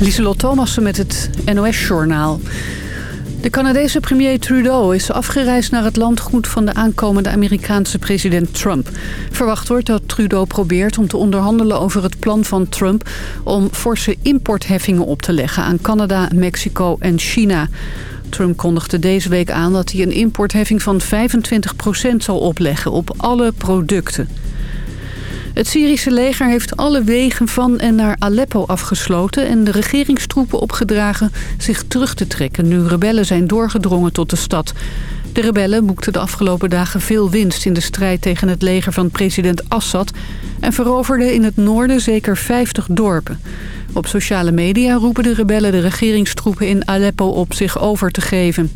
Lieselot Thomassen met het NOS-journaal. De Canadese premier Trudeau is afgereisd naar het landgoed van de aankomende Amerikaanse president Trump. Verwacht wordt dat Trudeau probeert om te onderhandelen over het plan van Trump... om forse importheffingen op te leggen aan Canada, Mexico en China. Trump kondigde deze week aan dat hij een importheffing van 25% zal opleggen op alle producten. Het Syrische leger heeft alle wegen van en naar Aleppo afgesloten... en de regeringstroepen opgedragen zich terug te trekken... nu rebellen zijn doorgedrongen tot de stad. De rebellen boekten de afgelopen dagen veel winst... in de strijd tegen het leger van president Assad... en veroverden in het noorden zeker 50 dorpen. Op sociale media roepen de rebellen de regeringstroepen in Aleppo op zich over te geven.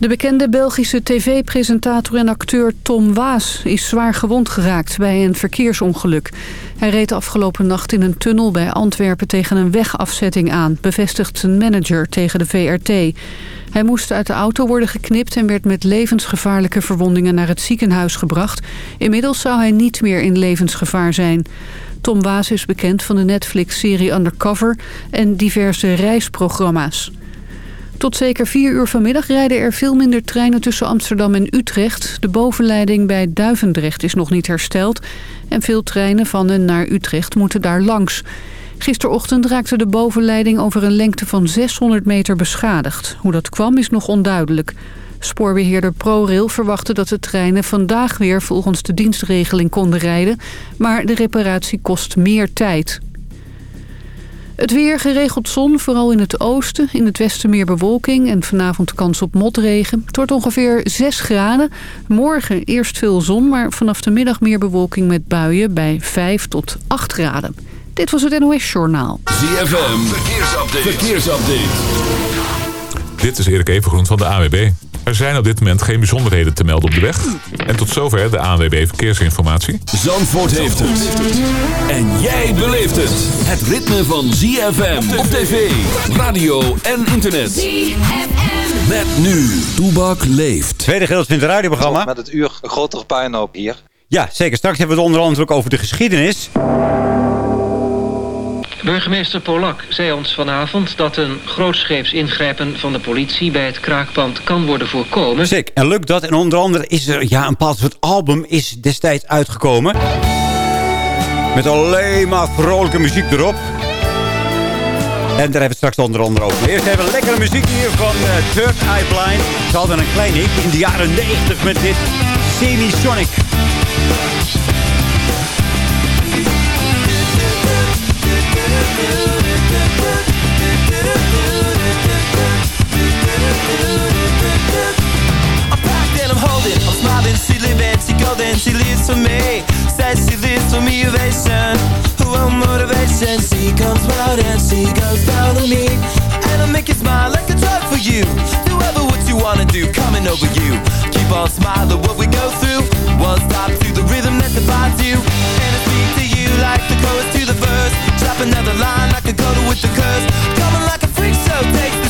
De bekende Belgische tv-presentator en acteur Tom Waas is zwaar gewond geraakt bij een verkeersongeluk. Hij reed afgelopen nacht in een tunnel bij Antwerpen tegen een wegafzetting aan, bevestigt zijn manager tegen de VRT. Hij moest uit de auto worden geknipt en werd met levensgevaarlijke verwondingen naar het ziekenhuis gebracht. Inmiddels zou hij niet meer in levensgevaar zijn. Tom Waas is bekend van de Netflix-serie Undercover en diverse reisprogramma's. Tot zeker 4 uur vanmiddag rijden er veel minder treinen tussen Amsterdam en Utrecht. De bovenleiding bij Duivendrecht is nog niet hersteld. En veel treinen van en naar Utrecht moeten daar langs. Gisterochtend raakte de bovenleiding over een lengte van 600 meter beschadigd. Hoe dat kwam is nog onduidelijk. Spoorbeheerder ProRail verwachtte dat de treinen vandaag weer volgens de dienstregeling konden rijden. Maar de reparatie kost meer tijd. Het weer geregeld zon, vooral in het oosten. In het westen meer bewolking en vanavond kans op motregen. Het wordt ongeveer 6 graden. Morgen eerst veel zon, maar vanaf de middag meer bewolking met buien bij 5 tot 8 graden. Dit was het NOS Journaal. ZFM, verkeersupdate. verkeersupdate. Dit is Erik Evengroen van de AWB. Er zijn op dit moment geen bijzonderheden te melden op de weg. En tot zover de ANWB Verkeersinformatie. Zandvoort heeft het. En jij beleeft het. Het ritme van ZFM op tv, radio en internet. ZFM. Met nu, Toebak leeft. Tweede gedeelte in het radioprogramma. Met het uur een grotere puinhoop hier. Ja, zeker. Straks hebben we het onder andere ook over de geschiedenis. Burgemeester Polak zei ons vanavond dat een grootscheeps ingrijpen van de politie bij het kraakpand kan worden voorkomen. Zeker, en lukt dat. En onder andere is er ja, een bepaald soort album is destijds uitgekomen. Met alleen maar vrolijke muziek erop. En daar hebben we straks onder andere over. Eerst we lekkere muziek hier van uh, Eye Blind. Ze hadden een klein hit in de jaren 90 met dit Semi-Sonic. golden, to me. Of a sensation who a motivation? She comes out and she goes down to me. And I'll make it smile like the talk for you. However what you want to do, coming over you. Keep on smiling what we go through. One stop through the rhythm that defines you. And I speak to you like the chorus to the verse another line. Like a coda with the curse Coming like a freak show takes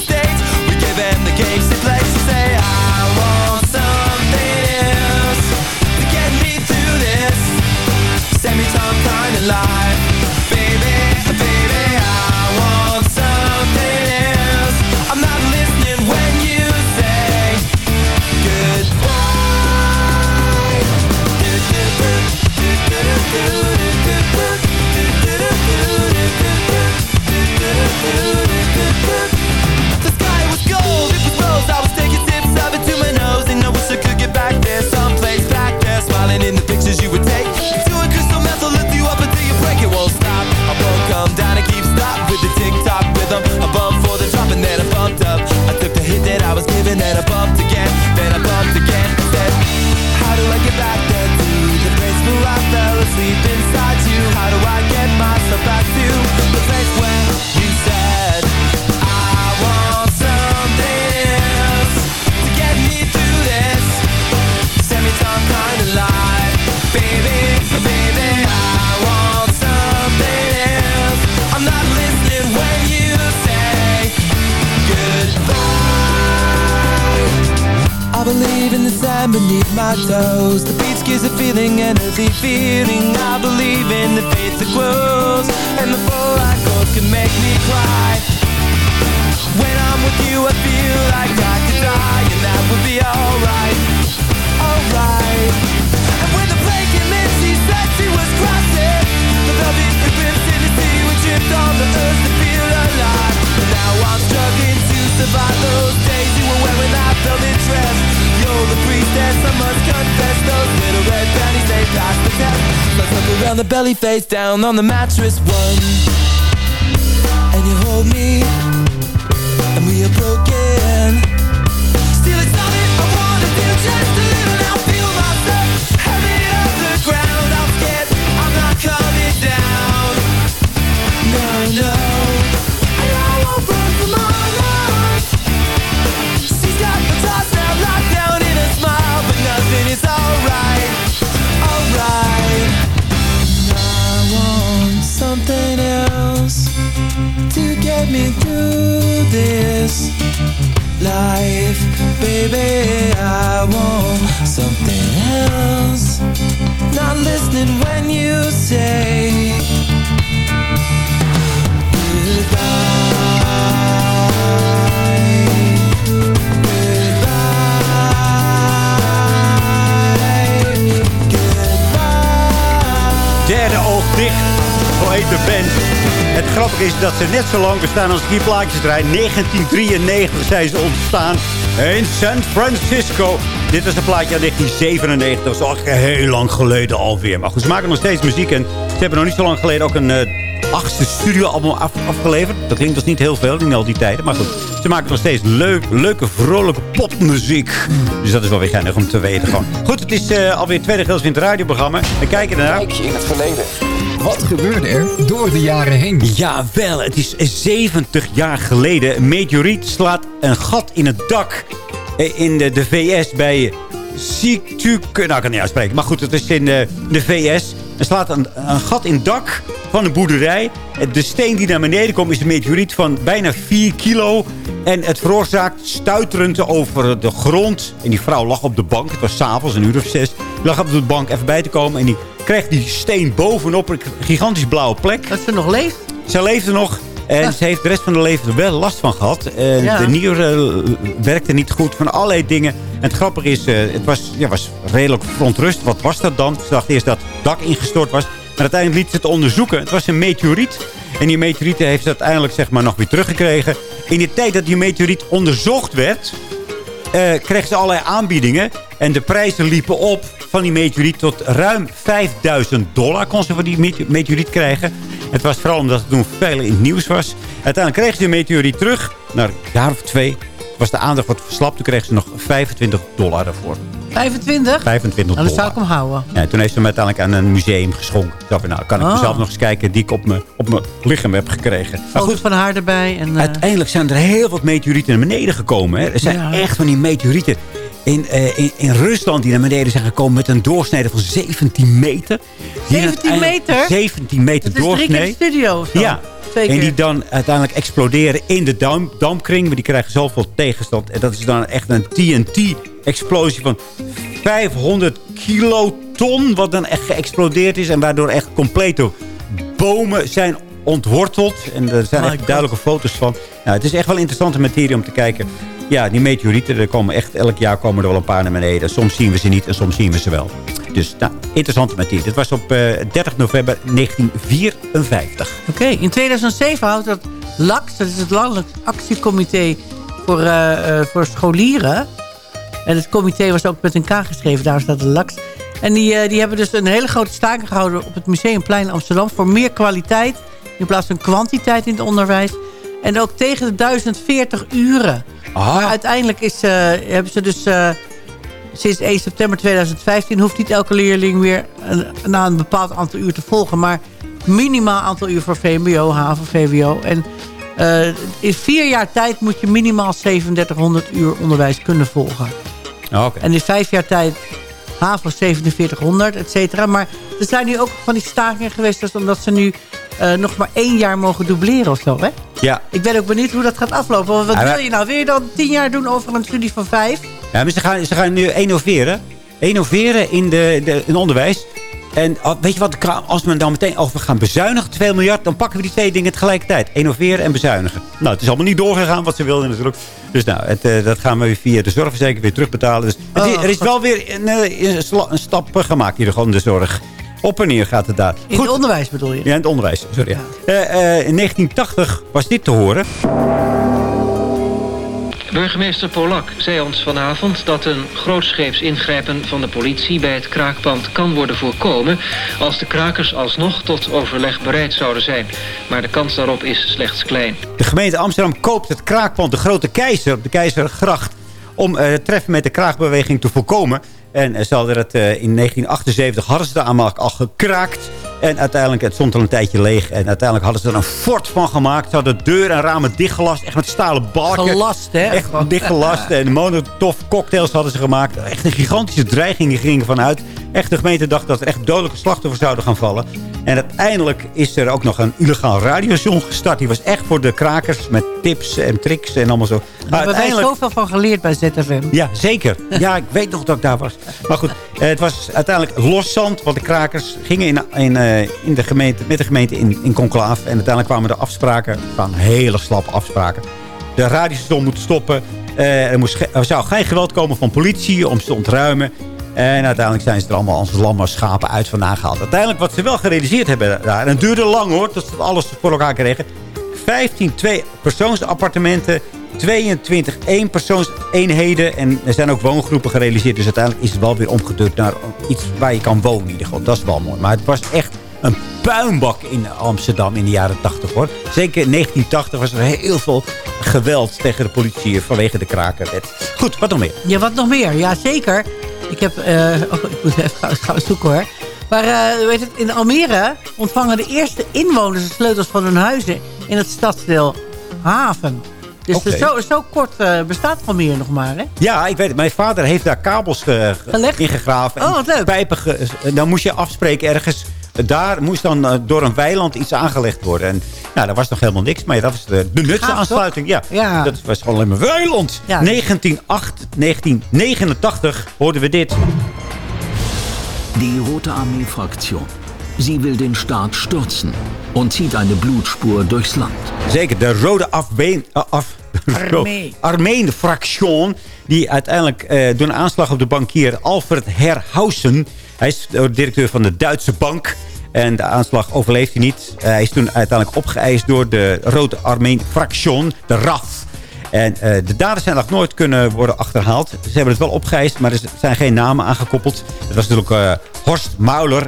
on the mattress ze net zo lang bestaan als hier plaatjes draai. 1993 zijn ze ontstaan in San Francisco. Dit is een plaatje uit 1997. Dat is al heel lang geleden alweer. Maar goed, ze maken nog steeds muziek. En ze hebben nog niet zo lang geleden ook een eh, achtste studioalbum af, afgeleverd. Dat klinkt dus niet heel veel in al die tijden. Maar goed, ze maken nog steeds leuk, leuke, vrolijke popmuziek. Dus dat is wel weer geinig om te weten. Gewoon. Goed, het is uh, alweer het tweede Gils Winter radioprogramma. We kijken ernaar. Kijkje in het verleden. Wat gebeurde er door de jaren heen? Jawel, het is 70 jaar geleden. Een meteoriet slaat een gat in het dak eh, in de, de VS bij Situk... Nou, ik kan het niet uitspreken. Maar goed, het is in de, de VS. Er slaat een, een gat in het dak van een boerderij. De steen die naar beneden komt is een meteoriet van bijna 4 kilo. En het veroorzaakt stuiterend over de grond. En die vrouw lag op de bank. Het was s'avonds, een uur of zes. Die lag op de bank even bij te komen. En die kreeg die steen bovenop een gigantisch blauwe plek. Dat ze nog leeft? Ze leefde nog. En ze heeft de rest van haar leven er wel last van gehad. Ja. De nieren eh, werkte niet goed van allerlei dingen. En het grappige is, eh, het was, ja, was redelijk verontrust. Wat was dat dan? Ze dacht eerst dat het dak ingestort was. Uiteindelijk liet ze het onderzoeken. Het was een meteoriet. En die meteoriet heeft ze uiteindelijk zeg maar, nog weer teruggekregen. In de tijd dat die meteoriet onderzocht werd... eh kreeg ze allerlei aanbiedingen. En de prijzen liepen op van die meteoriet tot ruim 5000 dollar kon ze van die mete- meteoriet krijgen. Het was vooral omdat het toen veel in het nieuws was. Uiteindelijk kreeg ze de meteoriet terug. Na een jaar of twee was de aandacht wat verslapt. Toen kreeg ze nog 25 dollar ervoor. 25? 25 Nou, dan zou dollar. ik hem houden. Ja, toen heeft ze hem uiteindelijk aan een museum geschonken. Toen dacht ik, nou, kan ik Oh. mezelf nog eens kijken die ik op mijn, op lichaam heb gekregen. Maar Foto's van haar erbij. En, eh, Uiteindelijk zijn er heel wat meteorieten naar beneden gekomen. Hè. Er zijn Ja. echt van die meteorieten in, eh, in, in Rusland die naar beneden zijn gekomen met een doorsnede van 17 meter. Die 17 uiteindelijk- meter? 17 meter het is drie keer doorsnee. de studio. zo. Ja, en die dan uiteindelijk exploderen in de dam, dampkring. Maar die krijgen zoveel tegenstand. En dat is dan echt een TNT-explosie van 500 kiloton. Wat dan echt geëxplodeerd is. En waardoor echt complete bomen zijn ontworteld. En er zijn My echt God. duidelijke foto's van. Nou, het is echt wel interessante materie om te kijken. Ja, die meteorieten, er komen echt, elk jaar komen er wel een paar naar beneden. Soms zien we ze niet en soms zien we ze wel. Dus, nou, interessante materie. Dit was op eh, 30 november 1954. Oké, in 2007 houdt het LAX, dat is het Landelijk Actiecomité voor, eh, eh, voor Scholieren. En het comité was ook met een K geschreven, daar staat de LAX. En die, eh, die hebben dus een hele grote staking gehouden op het Museumplein in Amsterdam... voor meer kwaliteit in plaats van kwantiteit in het onderwijs. En ook tegen de 1040 uren. Ah. Maar uiteindelijk is, eh, hebben ze dus... eh, sinds 1 september 2015 hoeft niet elke leerling weer een, na een bepaald aantal uur te volgen. Maar minimaal aantal uur voor VMBO, HAVO, VWO. En in vier jaar tijd moet je minimaal 3700 uur onderwijs kunnen volgen. Oké. En in vijf jaar tijd HAVO 4700, et cetera. Maar er zijn nu ook van die stakingen geweest... Dus omdat ze nu eh, nog maar één jaar mogen dubleren of zo, hè? Ja, Ik ben ook benieuwd hoe dat gaat aflopen. Want wat Ja, maar- wil je nou? Wil je dan tien jaar doen over een studie van vijf? ja maar ze gaan, ze gaan nu innoveren. Innoveren in, de, de, in onderwijs. En oh, weet je wat, als we dan meteen over gaan bezuinigen, 2 miljard, dan pakken we die twee dingen tegelijkertijd. Innoveren en bezuinigen. Nou, het is allemaal niet doorgegaan wat ze wilden natuurlijk. Dus nou, het, eh, dat gaan we via de zorgverzekering weer terugbetalen. Dus het Oh, er is wel weer een, eh, een, stap eh, gemaakt hier gewoon in de zorg. Op en neer gaat het daar. In het onderwijs bedoel je? Ja, in het onderwijs. Sorry. ja. In 1980 was dit te horen. Burgemeester Polak zei ons vanavond dat een grootscheeps ingrijpen van de politie bij het kraakpand kan worden voorkomen als de krakers alsnog tot overleg bereid zouden zijn. Maar de kans daarop is slechts klein. De gemeente Amsterdam koopt het kraakpand De Grote Keizer op de Keizergracht... om eh, het treffen met de kraagbeweging te voorkomen. En eh, ze hadden het eh, in 1978 hadden ze aanmaak al gekraakt. En uiteindelijk, het stond al een tijdje leeg. En uiteindelijk hadden ze er een fort van gemaakt. Ze hadden deur en ramen dichtgelast. Echt met stalen balken. Gelast, hè? Echt dichtgelast. En molotov cocktails hadden ze gemaakt. Echt een gigantische dreiging die ging ervan uit. Echt, de gemeente dacht dat er echt dodelijke slachtoffers zouden gaan vallen. En uiteindelijk is er ook nog een illegaal radiostation gestart. Die was echt voor de krakers met tips en tricks en allemaal zo. Maar Daar hebben uiteindelijk... zoveel van geleerd bij ZFM. Ja, zeker. Ja, ik weet nog dat ik daar was. Maar goed, het was uiteindelijk loszand. Want de krakers gingen in, in, eh, in de gemeente, met de gemeente in, in conclave. En uiteindelijk kwamen de afspraken, van hele slappe afspraken. De radiostation moet stoppen. Eh, er, moest er zou geen geweld komen van politie om ze te ontruimen. En uiteindelijk zijn ze er allemaal als lammen schapen uit vandaan gehaald. Uiteindelijk wat ze wel gerealiseerd hebben daar. En het duurde lang hoor, tot ze alles voor elkaar kregen. 15 twee-persoonsappartementen, 22 eenpersoonseenheden. En er zijn ook woongroepen gerealiseerd. Dus uiteindelijk is het wel weer omgedrukt naar iets waar je kan wonen in ieder geval. Dat is wel mooi. Maar het was echt een puinbak in Amsterdam in de jaren 80 hoor. Zeker in 1980 was er heel veel geweld tegen de politie vanwege de krakenwet. Goed, wat nog meer? Ja, wat nog meer? Ja, zeker. Ik heb... eh, oh, ik moet even gaan, gaan zoeken hoor. Maar eh, weet het, in Almere ontvangen de eerste inwoners de sleutels van hun huizen in het stadsdeel Haven. Dus zo, zo kort eh, bestaat Almere nog maar, hè? Ja, ik weet het. Mijn vader heeft daar kabels ge- ge- Gelegd? ingegraven. Oh, wat leuk. Pijpen ge- dan moest je afspreken ergens. Daar moest dan eh, door een weiland iets aangelegd worden. En nou, daar was nog helemaal niks. Maar ja, dat was de, de nutsaansluiting. Ja, Ja. dat was gewoon alleen maar weiland. Ja. 1908, 1989 hoorden we dit. Die Rote Armee-Fraktion. Sie will den Staat stürzen und zieht eine Blutspur durchs Land. Zeker, de Rode Afbeen, eh, af, Armee. Armee-fractie. Die uiteindelijk eh, door een aanslag op de bankier Alfred Herhausen. Hij is de directeur van de Duitse bank. En de aanslag overleeft hij niet. Eh, hij is toen uiteindelijk opgeëist door de Rode Armee-fractie, de RAF. En eh, de daders zijn nog nooit kunnen worden achterhaald. Ze hebben het wel opgeëist, maar er zijn geen namen aangekoppeld. Het was natuurlijk eh, Horst Mauler,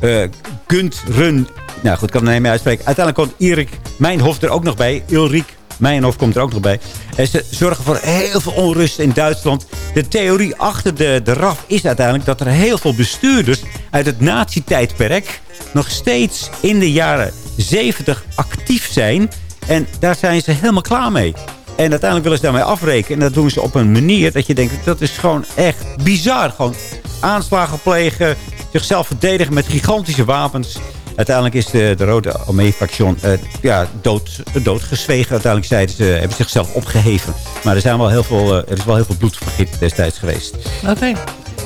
eh Guntren. Nou goed, ik kan het niet meer uitspreken. Uiteindelijk komt Erik Mijnhof er ook nog bij. Ulrik Mijnhof komt er ook nog bij. En ze zorgen voor heel veel onrust in Duitsland. De theorie achter de, de RAF is uiteindelijk dat er heel veel bestuurders uit het nazi-tijdperk nog steeds in de jaren 70 actief zijn. En daar zijn ze helemaal klaar mee. En uiteindelijk willen ze daarmee afrekenen. En dat doen ze op een manier dat je denkt, dat is gewoon echt bizar. Gewoon aanslagen plegen, zichzelf verdedigen met gigantische wapens. Uiteindelijk is de, de Rode Armee-fractie eh, ja, dood, doodgezwegen. Uiteindelijk zeiden ze, hebben zichzelf opgeheven. Maar er, zijn wel heel veel, eh, er is wel heel veel bloedvergiet destijds geweest. Oké.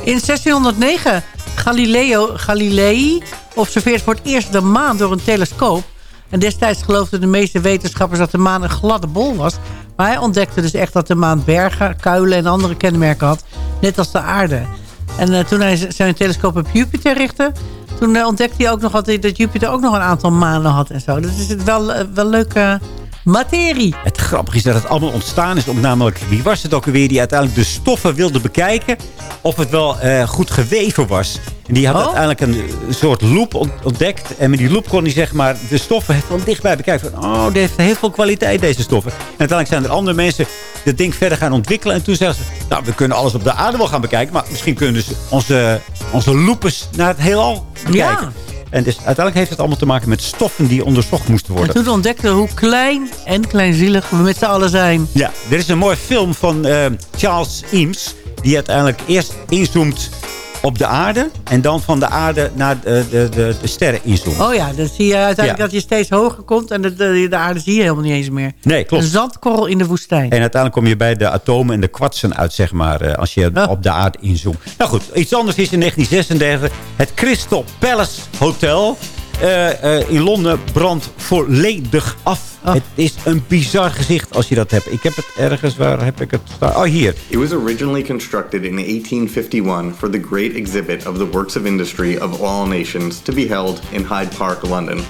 In 1609 Galileo Galilei observeert voor het eerst de maan door een telescoop. En destijds geloofden de meeste wetenschappers dat de maan een gladde bol was. Maar hij ontdekte dus echt dat de maan bergen, kuilen en andere kenmerken had. Net als de aarde. En eh, toen hij zijn telescoop op Jupiter richtte... toen eh, ontdekte hij ook nog dat, dat Jupiter ook nog een aantal manen had en zo. Dat is het wel, eh, wel leuke materie. Oh. uiteindelijk een, soort loop ont- ontdekt. En met die loop kon hij zeg maar de stoffen van dichtbij bekijken. Van, oh, die heeft heel veel kwaliteit deze stoffen. En uiteindelijk zijn er andere mensen dat ding verder gaan ontwikkelen. En toen zeggen ze, nou we kunnen alles op de aarde wel gaan bekijken. Maar misschien kunnen ze onze, onze loepes naar het heelal bekijken. Ja. En dus uiteindelijk heeft het allemaal te maken met stoffen die onderzocht moesten En worden. toen ontdekte we hoe klein en kleinzielig we met z'n allen zijn. Ja, er is een mooi film van eh, Charles Eames. Die uiteindelijk eerst inzoomt op de aarde. En dan van de aarde naar de, de, de, de sterren inzoomen. Oh ja, dan zie je uiteindelijk Ja. dat je steeds hoger komt. En de, de, de aarde zie je helemaal niet eens meer. Nee, klopt. Een zandkorrel in de woestijn. En uiteindelijk kom je bij de atomen en de kwatsen uit, zeg maar, eh, als je op de aarde inzoomt. Nou goed, iets anders is in 1936 het Crystal Palace Hotel eh, eh, in Londen brandt volledig af. Het is een bizar gezicht als je dat hebt. Ik heb het ergens, waar heb ik het staan? Oh, hier. It was originally constructed in 1851 for the great exhibit of the works of industry of all nations to be held in Hyde Park, London.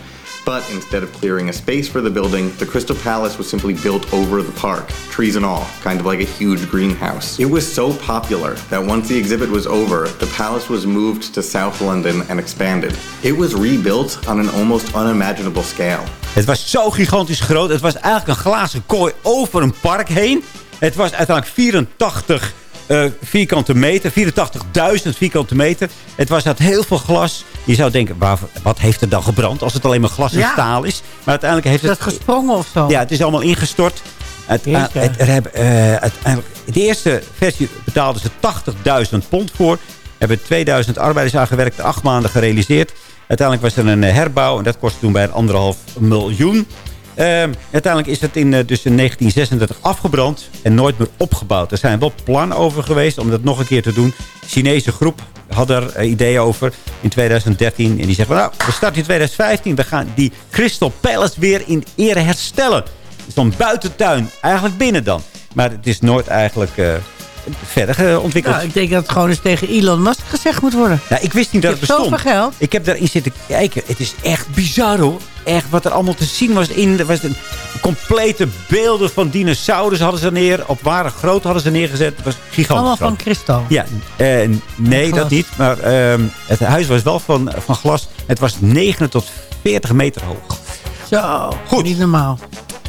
But instead of clearing a space for the building, the Crystal Palace was simply built over the park, trees and all, kind of like a huge greenhouse. It was so popular that once the exhibit was over, the palace was moved to South London and expanded. It was rebuilt on an almost unimaginable scale. Het was zo gigantisch groot. Het was eigenlijk een glazen kooi over een park heen. Het was uiteindelijk 84 eh, vierkante meter. 84.000 vierkante meter. Het was had heel veel glas. Je zou denken, waar, wat heeft er dan gebrand als het alleen maar glas en Ja. staal is? Maar uiteindelijk heeft Is het... dat gesprongen of zo? Ja, het is allemaal ingestort. Het, er hebben, eh, uiteindelijk, de eerste versie betaalden ze 80.000 pond voor. Hebben 2000 arbeiders aangewerkt, acht maanden gerealiseerd. Uiteindelijk was er een eh, herbouw en dat kostte toen bij een anderhalf miljoen. Ehm, uiteindelijk is het in, eh, dus in 1936 afgebrand en nooit meer opgebouwd. Er zijn wel plannen over geweest om dat nog een keer te doen. De Chinese groep had er eh, ideeën over in 2013. En die zeggen, nou, we starten in 2015. We gaan die Crystal Palace weer in ere herstellen. Dus dan buitentuin, eigenlijk binnen dan. Maar het is nooit eigenlijk verder eh, ontwikkeld. Nou, ik denk dat het gewoon eens tegen Elon Musk gezegd moet worden. Ja, ik wist niet dat het bestond. zoveel geld. Ik heb daarin zitten kijken. Het is echt bizar hoor. Echt wat er allemaal te zien was. In, was een complete beelden van dinosaurus hadden ze neer. Op ware groot hadden ze neergezet. Het was gigantisch. Allemaal van kristal. Ja, eh, nee, dat niet. Maar ehm, het huis was wel van, van glas. Het was 9 tot 40 meter hoog. Zo, Goed. niet normaal.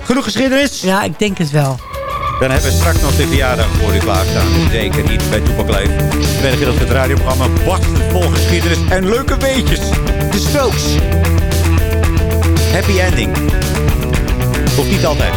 Genoeg geschiedenis? Ja, ik denk het wel. Dan hebben we straks nog de verjaardag voor u klaarstaan. Zeker niet bij Toepak Leef. Tweede gedeelte van het radioprogramma barstend vol geschiedenis en leuke weetjes. De Strokes. Happy ending. Of niet altijd.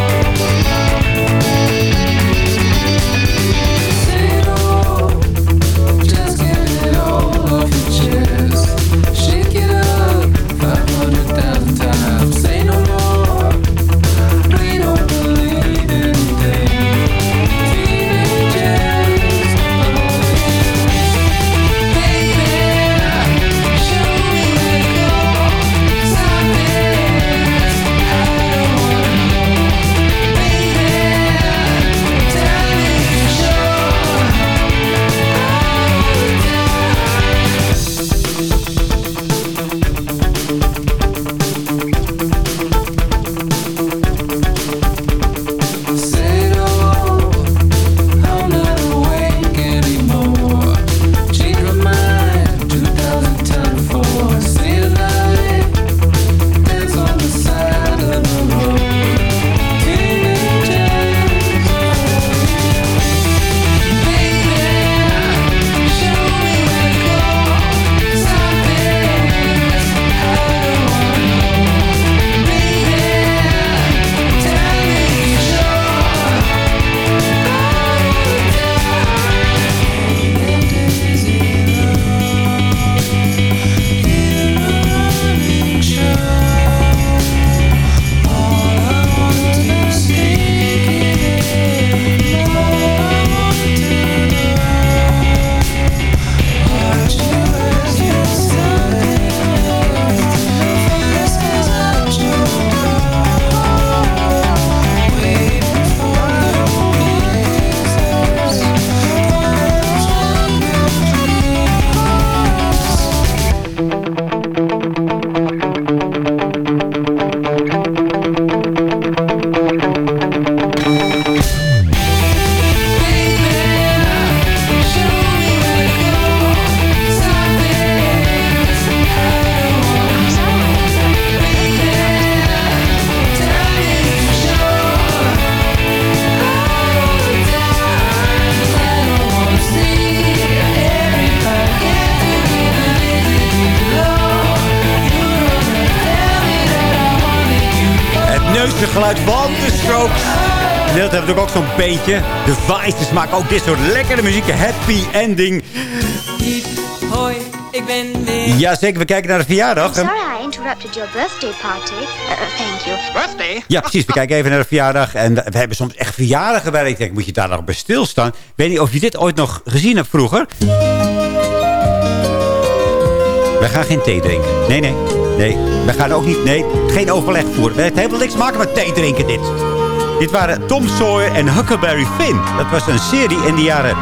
Beetje. De Vices maken ook dit soort lekkere muziek. Happy ending. Ik ben weer... Jazeker, we kijken naar de verjaardag. Sorry I interrupted your birthday party. Uh, thank you. Birthday? Ja, precies. We kijken even naar de verjaardag. En we hebben soms echt verjaardagen bij. Ik denk, moet je daar nog bij stilstaan? Ik weet niet of je dit ooit nog gezien hebt vroeger. We gaan geen thee drinken. Nee, nee. Nee, we gaan ook niet... Nee, geen overleg voeren. Het heeft helemaal niks te maken met thee drinken, dit. Dit waren Tom Sawyer en Huckleberry Finn. Dat was een serie in de jaren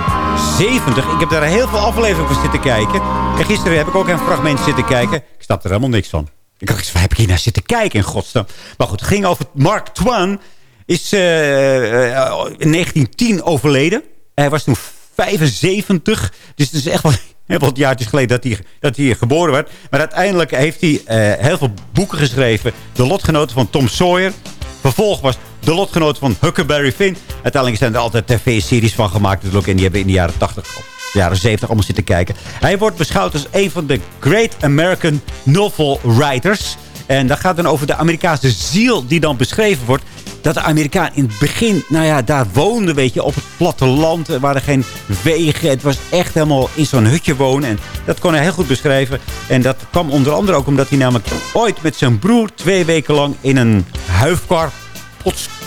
70. Ik heb daar heel veel afleveringen van zitten kijken. En gisteren heb ik ook een fragment zitten kijken. Ik snap er helemaal niks van. Ik dacht, waar heb ik hier naar zitten kijken in godsnaam? Maar goed, het ging over Mark Twain. Is eh, eh, in 1910 overleden. Hij was toen 75. Dus het is echt wel heel wat jaartjes geleden dat hij, dat hij geboren werd. Maar uiteindelijk heeft hij eh, heel veel boeken geschreven. De lotgenoten van Tom Sawyer. Vervolg was de lotgenoten van Huckleberry Finn. Uiteindelijk zijn er altijd tv-series van gemaakt. natuurlijk. En die hebben in de jaren 80, of de jaren 70 allemaal zitten kijken. Hij wordt beschouwd als een van de Great American Novel Writers. En dat gaat dan over de Amerikaanse ziel die dan beschreven wordt. Dat de Amerikaan in het begin, nou ja, daar woonde, weet je, op het platteland. Er waren geen wegen. Het was echt helemaal in zo'n hutje wonen. En dat kon hij heel goed beschrijven. En dat kwam onder andere ook omdat hij namelijk ooit met zijn broer twee weken lang in een huifkar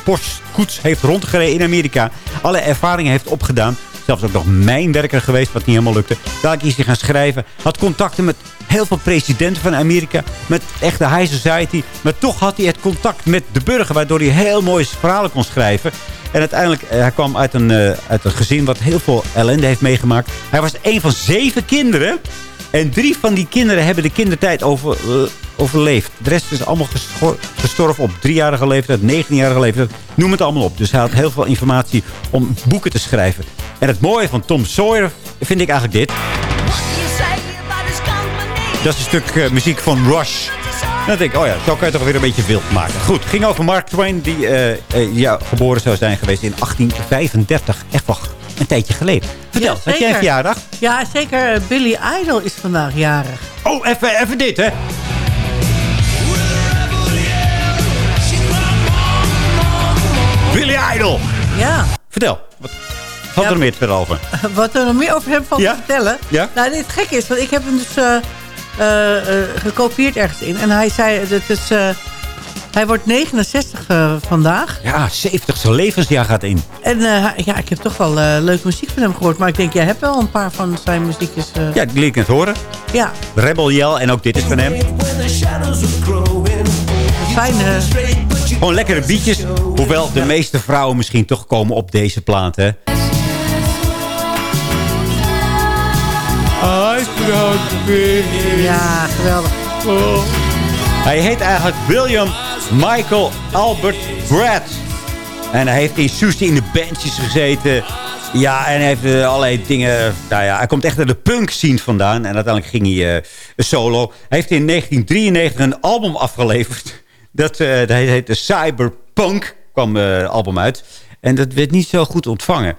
postkoets heeft rondgereden in Amerika. Alle ervaringen heeft opgedaan. Zelfs ook nog mijnwerker geweest, wat niet helemaal lukte. Daar is hij gaan schrijven. Had contacten met heel veel presidenten van Amerika. Met echte high society. Maar toch had hij het contact met de burger. Waardoor hij heel mooie verhalen kon schrijven. En uiteindelijk, eh, hij kwam uit een, eh, uit een gezin wat heel veel ellende heeft meegemaakt. Hij was een van zeven kinderen. En drie van die kinderen hebben de kindertijd over, eh, overleefd. De rest is allemaal gestorven op driejarige leeftijd, negenjarige leeftijd. Noem het allemaal op. Dus hij had heel veel informatie om boeken te schrijven. En het mooie van Tom Sawyer vind ik eigenlijk dit. Dat is een stuk eh, muziek van Rush. En dan denk ik, oh ja, zo kan je toch weer een beetje wild maken. Goed, ging over Mark Twain, die eh, ja, geboren zou zijn geweest in 1835. Echt wel een tijdje geleden. Vertel, had jij een verjaardag? Ja, zeker. eh, Billy Idol is vandaag jarig. Oh, even, even dit, hè. Billy Idol. Ja. Vertel, wat had er meer te vertellen over? Wat er nog meer over hem van Ja? te vertellen. Ja? Nou, dit gek is, want ik heb hem dus eh, eh, gekopieerd ergens in. En hij zei, dat is, hij wordt 69 eh, vandaag. Ja, 70ste levensjaar gaat in. En eh, ja, ik heb toch wel eh, leuke muziek van hem gehoord. Maar ik denk, jij hebt wel een paar van zijn muziekjes. eh. Ja, die liet ik net horen. Ja, Rebel Yell en ook dit is van hem. fijn. eh, Gewoon lekkere beatjes. Hoewel de meeste vrouwen misschien toch komen op deze plaat, hè. ja, geweldig. Hij heet eigenlijk William Michael Albert Brad. En hij heeft in Susie in de bandjes gezeten. Ja, en hij heeft eh, allerlei dingen... Nou ja, hij komt echt uit de punk scene vandaan. En uiteindelijk ging hij eh, solo. Hij heeft in 1993 een album afgeleverd. Dat, eh dat heet de Cyberpunk. kwam eh album uit. En dat werd niet zo goed ontvangen.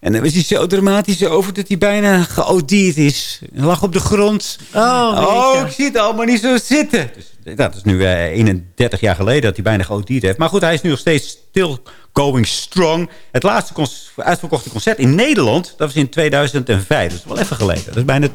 En dan was hij zo dramatisch over dat hij bijna geodierd is. Hij lag op de grond. Oh, Oh, ik zie het allemaal niet zo zitten. Dus, dat is nu eh, 31 jaar geleden dat hij bijna geodierd heeft. Maar goed, hij is nu nog steeds still going strong. Het laatste uitverkochte concert in Nederland, dat was in 2005. Dat is wel even geleden. Dat is bijna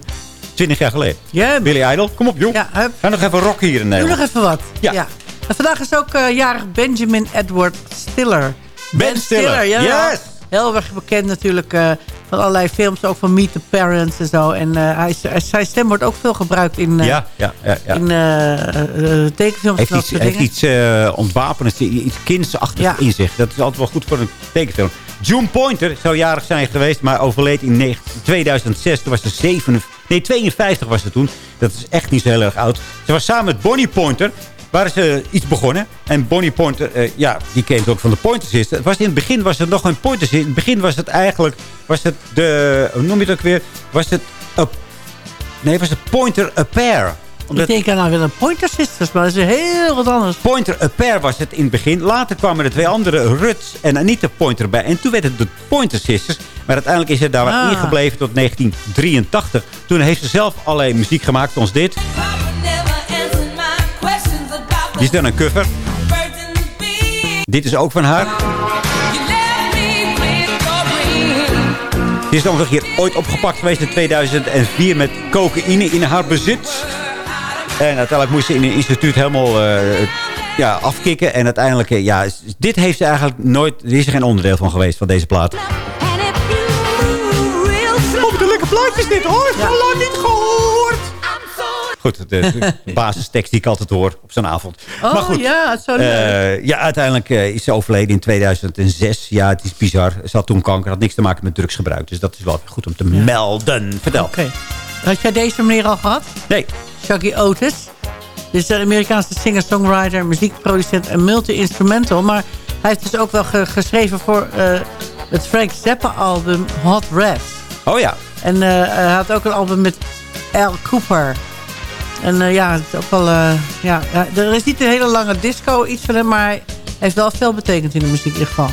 20 jaar geleden. Ja, Billy Idol, kom op joh. Ja, hup. Ga nog even rocken hier in Doe nog Nederland. even wat. Ja. En vandaag is ook eh, jarig Benjamin Edward Stiller. Ben Stiller, ja. yes! Heel erg bekend natuurlijk eh, van allerlei films. Ook van Meet the Parents en zo. En eh, hij, zijn stem wordt ook veel gebruikt in, eh, Ja, ja, ja. ja. in eh, tekenfilms. heeft iets, heeft iets ontwapenends, iets kindsachtigs Ja. in zich. Dat is altijd wel goed voor een tekenfilm. June Pointer zou jarig zijn geweest, maar overleed in 9 2006. Toen was ze 7, nee, 52 was ze toen. Dat is echt niet zo heel erg oud. Ze was samen met Bonnie Pointer, waren ze iets begonnen. En Bonnie Pointer, eh, ja, die kent ook van de Pointer Sisters. Het was in het begin was het nog een Pointer Sisters. In het begin was het eigenlijk, was het de, hoe noem je het ook weer? Was het, nee, was het Pointer a Pair. Omdat- Ik denk aan weer een Pointer Sisters, maar dat is heel wat anders. Pointer a pair was het in het begin. Later kwamen er twee andere, Ruts en Anita Pointer bij. En toen werd het de Pointer Sisters. Maar uiteindelijk is het daar Ah. ingebleven tot 1983. Toen heeft ze zelf allerlei muziek gemaakt, zoals dit. Die is dan een cover. Dit is ook van haar. Die is ook nog hier ooit opgepakt geweest in 2004 met cocaïne in haar bezit. En uiteindelijk moest ze in een instituut helemaal eh, ja, afkicken. En uiteindelijk, eh, ja, dit heeft ze eigenlijk nooit... Er is er geen onderdeel van geweest, van deze plaat. Oh, wat een lekker plaatje is dit, hoor. Ja. Lang niet gehoord. Goed, de, de basistekst die ik altijd hoor op zo'n avond. Oh maar goed, ja, zo leuk. eh, ja, uiteindelijk eh, is ze overleden in 2006. Ja, het is bizar. Ze had toen kanker. had niks te maken met drugsgebruik. Dus dat is wel goed om te melden. Vertel. Oké. Had jij deze meneer al gehad? Nee. Shaggy Otis. Dit is de Amerikaanse singer-songwriter, muziekproducent en multi-instrumental. Maar hij heeft dus ook wel ge- geschreven voor eh, het Frank Zappa-album Hot Red. Oh ja. En hij had ook een album met Al Cooper. En eh, ja, het is ook wel... eh, ja, ja, er is niet een hele lange disco iets van hem, maar hij heeft wel veel betekend in de muziek in ieder geval.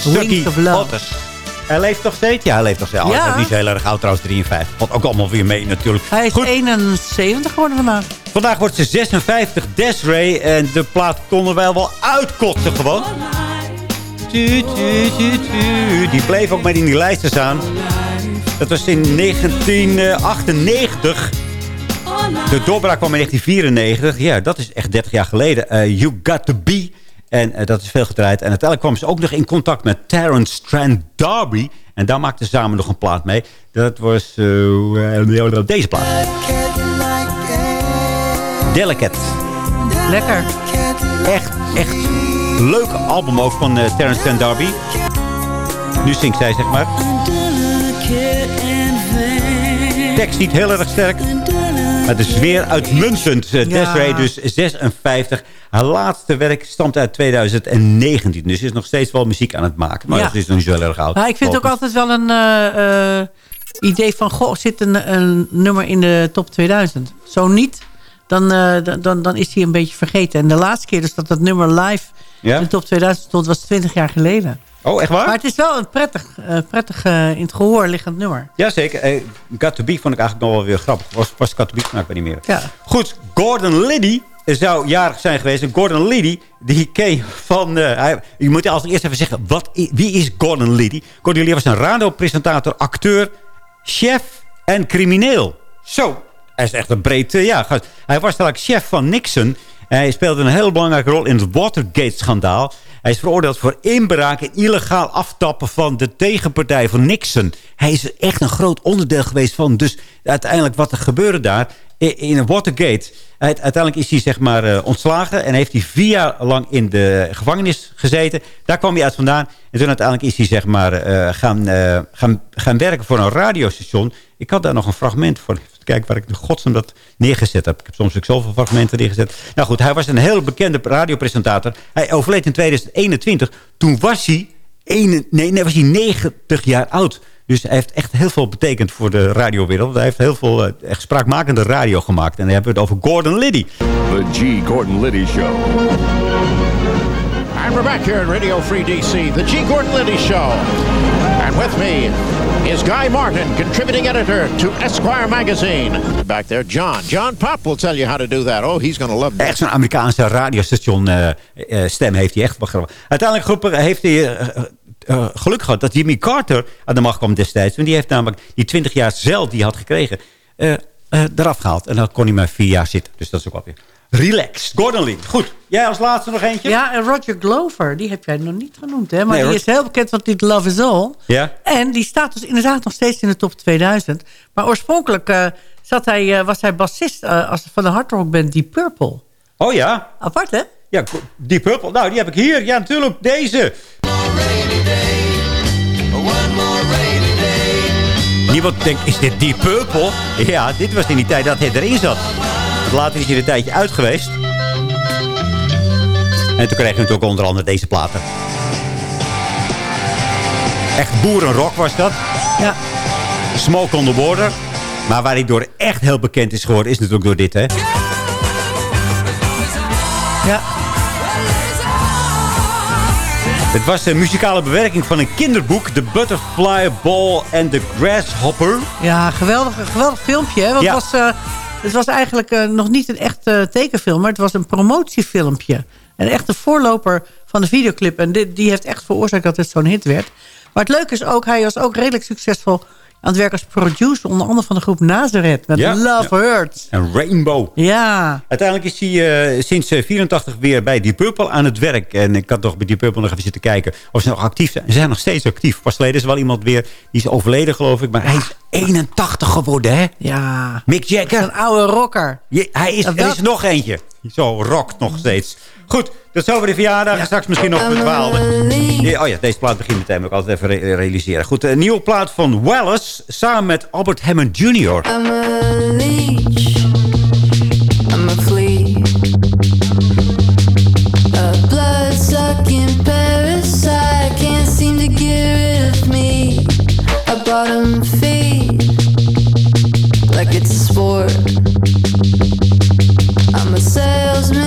Stukkie Wings of Love. Otters. Hij leeft nog steeds? Ja, hij leeft nog steeds. Oh, Ja. Hij is niet zo heel erg oud trouwens, 53. Valt ook allemaal weer mee natuurlijk. Hij is 71 geworden vandaag. Vandaag wordt ze 56, Desiree. En de plaat konden wij wel uitkotsen gewoon. Tu, tu, tu, tu. Die bleef ook maar in die lijsten staan. Dat was in 1998. De doorbraak kwam in 1994. Ja, dat is echt 30 jaar geleden. Eh, you Got To Be. En eh, dat is veel gedraaid. En uiteindelijk kwam ze ook nog in contact met Terence Strand Darby. En daar maakten ze samen nog een plaat mee. Dat was eh, deze plaat. Delicate. Lekker. Echt, echt leuk album ook van Terence Stan Darby. Nu zingt zij, zeg maar. Tekst niet heel erg sterk. Maar de sfeer uitmuntend. Ja. Desiree dus 56. Haar laatste werk stamt uit 2019. Dus ze is nog steeds wel muziek aan het maken. Maar Ja. dat is nog niet zo heel erg oud. Maar ik vind het ook altijd wel een eh, eh, idee van... Goh, zit een, een nummer in de top 2000? Zo niet, dan, eh, dan- dan, dan is hij een beetje vergeten. En de laatste keer dus dat dat nummer live Ja? in de top 2000 stond... was 20 jaar geleden. Oh, echt waar? Maar het is wel een prettig, eh, prettig eh, in het gehoor liggend nummer. Jazeker. Eh, Got To Be vond ik eigenlijk nog wel weer grappig. Was, was Got To Be? Ik weet niet meer. Ja. Goed, Gordon Liddy zou jarig zijn geweest. En Gordon Liddy, die ken van... hij, je moet als eerst even zeggen, wat, wie is Gordon Liddy? Gordon Liddy was een radiopresentator, acteur, chef en crimineel. Zo, hij is echt een breed... ja, gast. hij was eigenlijk chef van Nixon. Hij speelde een heel belangrijke rol in het Watergate-schandaal. Hij is veroordeeld voor inbraak en illegaal aftappen van de tegenpartij van Nixon. Hij is echt een groot onderdeel geweest van dus uiteindelijk wat er gebeurde daar in Watergate. Uiteindelijk is hij zeg maar eh, ontslagen en heeft hij vier jaar lang in de gevangenis gezeten. Daar kwam hij uit vandaan. En toen uiteindelijk is hij zeg maar eh, gaan, eh, gaan, gaan werken voor een radiostation. Ik had daar nog een fragment van. Kijken waar ik de godsnaam dat neergezet heb. Ik heb soms ook zoveel fragmenten neergezet. Nou goed, hij was een heel bekende radiopresentator. Hij overleed in 2021. Toen was hij, ene- nee, nee, was hij 90 jaar oud. Dus hij heeft echt heel veel betekend voor de radiowereld. Hij heeft heel veel eh, echt spraakmakende radio gemaakt. En dan hebben we het over Gordon Liddy. The G. Gordon Liddy Show. And we're back here at Radio Free DC, the G. Gordon Liddy Show. With me is Guy Martin, contributing editor to Esquire magazine. Back there, John. John Pop will tell you how to do that. Oh, he's to love that. Echt zo'n Amerikaanse radiostation eh, eh, stem heeft hij echt. Uiteindelijk groepen heeft hij eh, eh, geluk gehad dat Jimmy Carter aan de macht kwam destijds. Want die heeft namelijk die 20 jaar cel die hij had gekregen eh, eh, eraf gehaald. En dan kon hij maar vier jaar zitten. Dus dat is ook wel weer relaxed. Gordon Lee. Goed. Jij als laatste nog eentje? Ja, en Roger Glover, die heb jij nog niet genoemd. Hè? Maar Nee, die is heel bekend van dit Love is All. Ja? En die staat dus inderdaad nog steeds in de top 2000. Maar oorspronkelijk eh, zat hij, eh, was hij bassist eh, als, van de hardrockband Deep Purple. Oh ja? Apart, hè? Ja, die Purple. Nou, die heb ik hier. Ja, natuurlijk. Deze. Niemand denkt, is dit Deep Purple? Ja, dit was in die tijd dat hij erin zat. Later is hij een tijdje uit geweest. En toen kreeg hij natuurlijk onder andere deze platen. Echt boerenrock was dat. Ja. Smoke on the Water. Maar waar hij door echt heel bekend is geworden, is natuurlijk door dit, hè? Ja. Het was een muzikale bewerking van een kinderboek. The Butterfly Ball and the Grasshopper. Ja, geweldig, geweldig filmpje. Hè? Want Ja. het, was, eh, het was eigenlijk eh, nog niet een echt eh, tekenfilm, maar het was een promotiefilmpje. Een echte voorloper van de videoclip. En dit, die heeft echt veroorzaakt dat het zo'n hit werd. Maar het leuke is ook, hij was ook redelijk succesvol aan het werk als producer. Onder andere van de groep Nazareth met Ja, Love Hurts. En Rainbow. Ja. Uiteindelijk is hij eh, sinds eh, 84 weer bij Deep Purple aan het werk. En ik had toch bij Deep Purple nog even zitten kijken of ze nog actief zijn. Ze zijn nog steeds actief. Pas geleden is er wel iemand weer, die is overleden geloof ik. Maar hij is 81 geworden, hè? Ja. Mick Jagger. Een oude rocker. Je- hij is, er is nog eentje. Zo rockt nog steeds. Goed, dat is over de verjaardag. Straks misschien nog de twaalfde. Ja, Oh ja, deze plaat begint meteen. Moet ik altijd even re- realiseren. Goed, een nieuwe plaat van Wallace. Samen met Albert Hammond Jr. salesman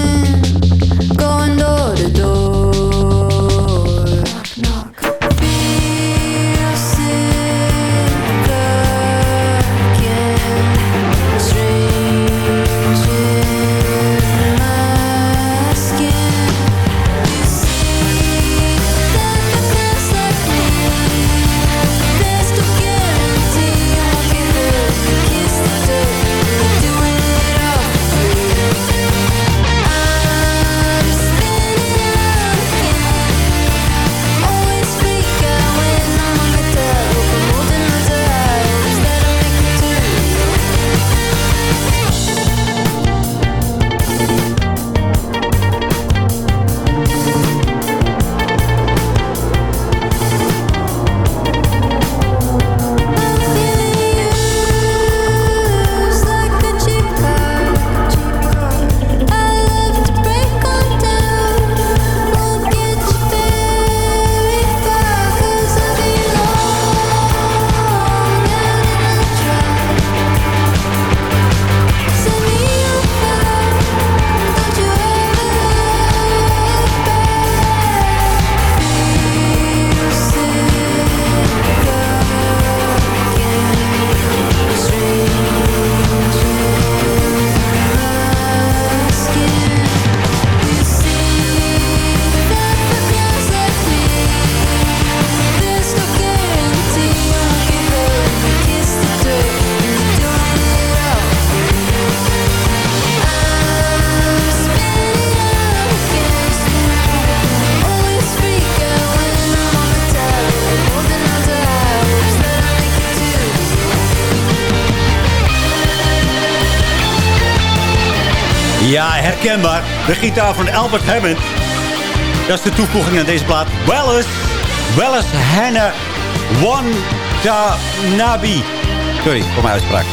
herkenbaar. De gitaar van Albert Hammond. Dat is de toevoeging aan deze plaat. Wallace. Wallace Hannah Watanabe. Sorry voor mijn uitspraak.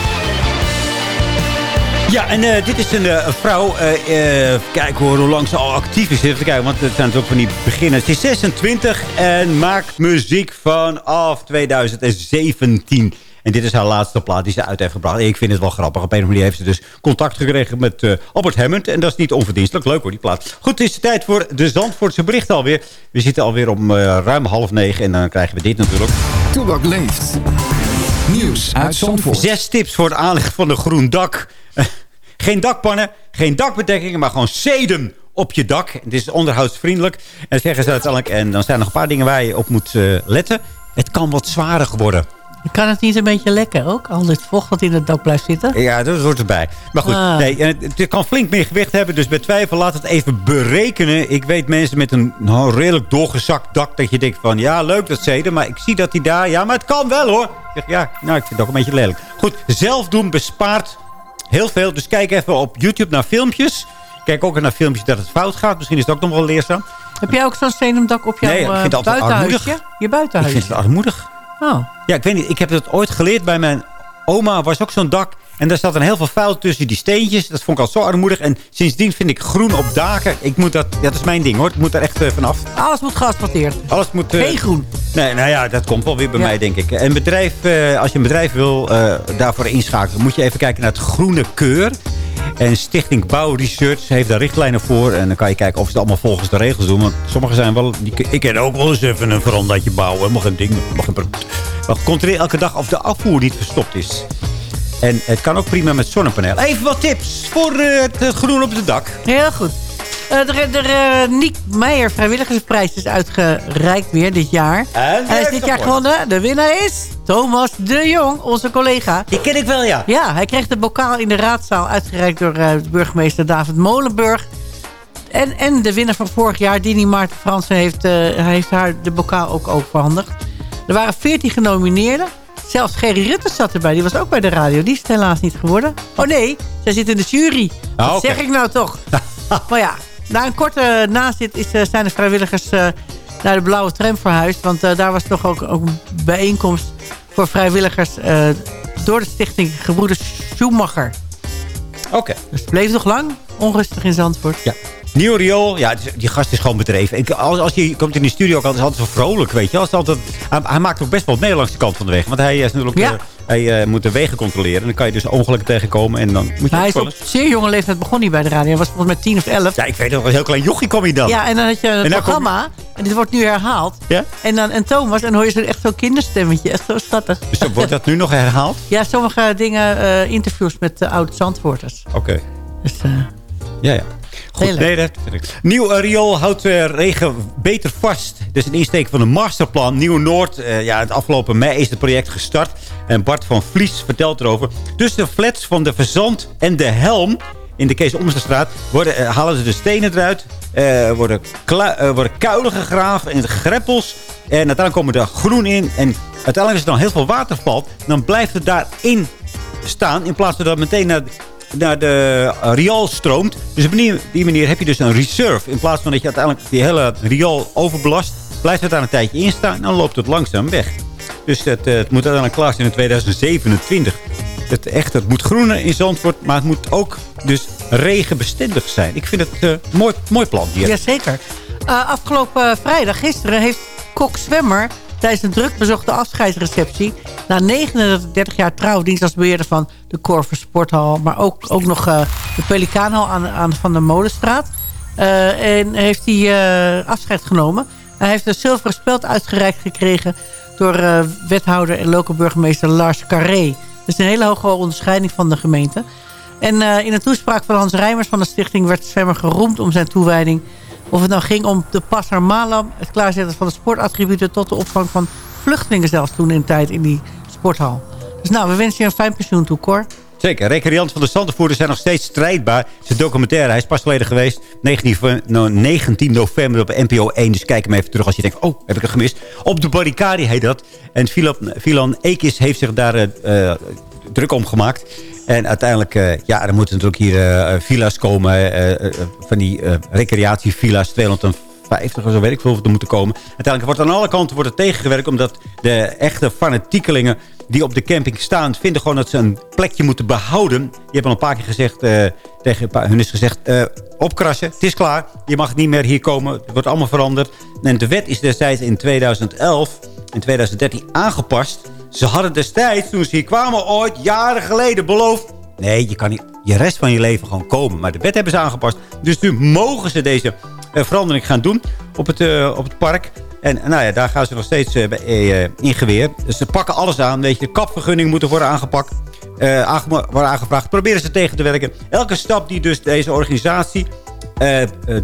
Ja, en eh, dit is een eh, vrouw. eh, eh, kijk hoor, hoe lang ze al actief is. Even kijken, want het zijn natuurlijk van die beginners. Ze is 26 en maakt muziek vanaf 2017. En dit is haar laatste plaat die ze uit heeft gebracht. Ik vind het wel grappig. Op een of andere manier heeft ze dus contact gekregen met eh, Albert Hammond. En dat is niet onverdienstelijk. Leuk hoor, die plaat. Goed, het is tijd voor de Zandvoortse bericht alweer. We zitten alweer om eh, ruim half negen. En dan krijgen we dit natuurlijk. Toebak leeft. Nieuws uit Zandvoort. Zes tips voor het aanleggen van een groen dak. geen dakpannen, geen dakbedekkingen, maar gewoon sedum op je dak. Het is onderhoudsvriendelijk. En zeggen ze uiteindelijk. En dan zijn er nog een paar dingen waar je op moet eh, letten. Het kan wat zwaarder worden. Kan het niet een beetje lekker ook? Al dit vocht dat in het dak blijft zitten? Ja, dat hoort erbij. Maar goed, Ah. nee, het, het kan flink meer gewicht hebben. Dus bij twijfel laat het even berekenen. Ik weet mensen met een nou, redelijk doorgezakt dak... dat je denkt van, ja, leuk dat zeden. Maar ik zie dat hij daar... Ja, maar het kan wel hoor. Ik ja, nou, ik vind het ook een beetje lelijk. Goed, zelf doen bespaart heel veel. Dus kijk even op YouTube naar filmpjes. Kijk ook naar filmpjes dat het fout gaat. Misschien is het ook nog wel leerzaam. Heb jij ook zo'n stenumdak op jouw Nee, ik eh, vind het altijd buitenhuisje? armoedig. Je Ik buitenhuisje? vind het armoedig. Oh. Ja, ik weet niet. Ik heb het ooit geleerd bij mijn oma. was ook zo'n dak. En daar zat dan heel veel vuil tussen die steentjes. Dat vond ik al zo armoedig. En sindsdien vind ik groen op daken. Ik moet dat, dat is mijn ding hoor. Ik moet daar echt eh, vanaf. Alles moet geasfalteerd. Alles moet... eh, Geen groen. Nee, nou ja, dat komt wel weer bij Ja. mij, denk ik. Een bedrijf, eh, als je een bedrijf wil daarvoor inschakelen... moet je even kijken naar het groene keur. En Stichting Bouw Research heeft daar richtlijnen voor. En dan kan je kijken of ze het allemaal volgens de regels doen. Want sommige zijn wel... Die, ik ken ook wel eens even een verandertje bouwen. Helemaal geen ding. Mag product. Maar controleer elke dag of de afvoer niet verstopt is. En het kan ook prima met zonnepanelen. Even wat tips voor eh, het groen op het dak. Heel goed. Eh, de de eh, Niek Meijer Vrijwilligersprijs is uitgereikt weer dit jaar. En hij is dit jaar gewonnen. De winnaar is Thomas de Jong, onze collega. Die ken ik wel, ja. Ja, hij kreeg de bokaal in de raadzaal uitgereikt door eh, burgemeester David Molenburg. En, en de winnaar van vorig jaar, Dini Maarten Fransen, heeft, eh, heeft haar de bokaal ook overhandigd. Er waren 14 genomineerden. Zelfs Gerry Rutte zat erbij. Die was ook bij de radio. Die is het helaas niet geworden. Oh nee, zij zit in de jury. Ah, Wat oké. zeg ik nou toch? maar ja, na een korte nazit is, eh, zijn de vrijwilligers eh, naar de blauwe tram verhuisd. Want eh, daar was toch ook, ook een bijeenkomst voor vrijwilligers... door de stichting Gebroeders Schumacher. Oké. Dus het bleef nog lang onrustig in Zandvoort. Ja. Nieuw riool, ja, die gast is gewoon bedreven. Ik, als, als je komt in de studio, is het altijd zo vrolijk, weet je. Als altijd, hij, hij maakt ook best wel mee langs de kant van de weg. Want hij, is natuurlijk, Ja. Eh, hij eh, moet de wegen controleren. En dan kan je dus ongelukken tegenkomen. En dan moet je hij is op zeer jonge leeftijd begon hij bij de radio. Hij was volgens mij 10 of 11. Ja, ik weet nog, een heel klein jochie kwam hij dan. Ja, en dan had je En een programma. En dit wordt nu herhaald. Ja? En dan en Thomas. En dan hoor je zo echt zo'n kinderstemmetje. Echt zo schattig. Dus dan wordt dat nu nog herhaald? Ja, sommige dingen, eh, interviews met uh, oude Zandvoorters. Oké. Dus, eh, Ja, ja. Goed, nee, dat vind ik. Nieuw eh, riool houdt eh, regen beter vast. Dus een insteek van een masterplan. Nieuw-Noord. eh, ja, het afgelopen mei is het project gestart. En Bart van Vlies vertelt erover. Tussen de flats van de Verzand en de Helm... in de Kees Omsterstraat worden, halen ze de stenen eruit. eh, worden, eh, worden kuilen gegraven in de greppels. En uiteindelijk komen er groen in. En uiteindelijk als er dan heel veel water valt... dan blijft het daarin staan. In plaats van dat meteen naar, naar de eh, riool stroomt. Dus op die, manier heb je dus een reserve. In plaats van dat je uiteindelijk die hele riool overbelast. Blijft het daar een tijdje in staan. En dan loopt het langzaam weg. Dus het, eh, het moet uiteindelijk klaar zijn in 2027. Het, echt, het moet groener in Zandvoort. Maar het moet ook dus regenbestendig zijn. Ik vind het een mooi, mooi plan hier. Jazeker. Uh, afgelopen vrijdag, gisteren, heeft Kok Zwemmer... tijdens een druk bezochte afscheidsreceptie... na 39 jaar trouwdienst als beheerder van de Corver Sporthal... maar ook, ook nog uh, de Pelikaanhal aan, aan van de Molenstraat... Uh, en heeft hij uh, afscheid genomen. Hij heeft een zilveren speld uitgereikt gekregen... door wethouder en lokale burgemeester Lars Carré. Is een hele hoge onderscheiding van de gemeente. En in een toespraak van Hans Rijmers van de stichting... werd Zwemmer geroemd om zijn toewijding... Of het nou ging om de Passer Malam, het klaarzetten van de sportattributen... tot de opvang van vluchtelingen zelfs toen in tijd in die sporthal. Dus nou, we wensen je een fijn pensioen toe, Cor. Zeker. Recreanten van de Zandervoerders zijn nog steeds strijdbaar. Zijn documentaire, hij is pas geleden geweest. 19, no, 19 november op NPO 1. Dus kijk hem even terug als je denkt, oh, heb ik het gemist. Op de barricade heet dat. En Filan Ekis heeft zich daar uh, druk om gemaakt. En uiteindelijk, uh, ja, er moeten natuurlijk hier uh, villa's komen. Van die recreatievilla's, 250 of zo, weet ik veel er moeten komen. Uiteindelijk wordt aan alle kanten wordt het tegengewerkt... omdat de echte fanatiekelingen die op de camping staan... vinden gewoon dat ze een plekje moeten behouden. Die hebben al een paar keer gezegd... tegen hun is gezegd, opkrassen, het is klaar. Je mag niet meer hier komen, het wordt allemaal veranderd. En de wet is destijds in 2011 en 2013 aangepast... Ze hadden destijds, toen ze hier kwamen, ooit jaren geleden beloofd... nee, je kan niet je rest van je leven gewoon komen. Maar de wet hebben ze aangepast. Dus nu mogen ze deze uh, verandering gaan doen op het, uh, op het park. En nou ja, daar gaan ze nog steeds uh, in geweer. Dus ze pakken alles aan. Weet je, de kapvergunning worden aangepakt. Aange worden aangevraagd. Proberen ze tegen te werken. Elke stap die dus deze organisatie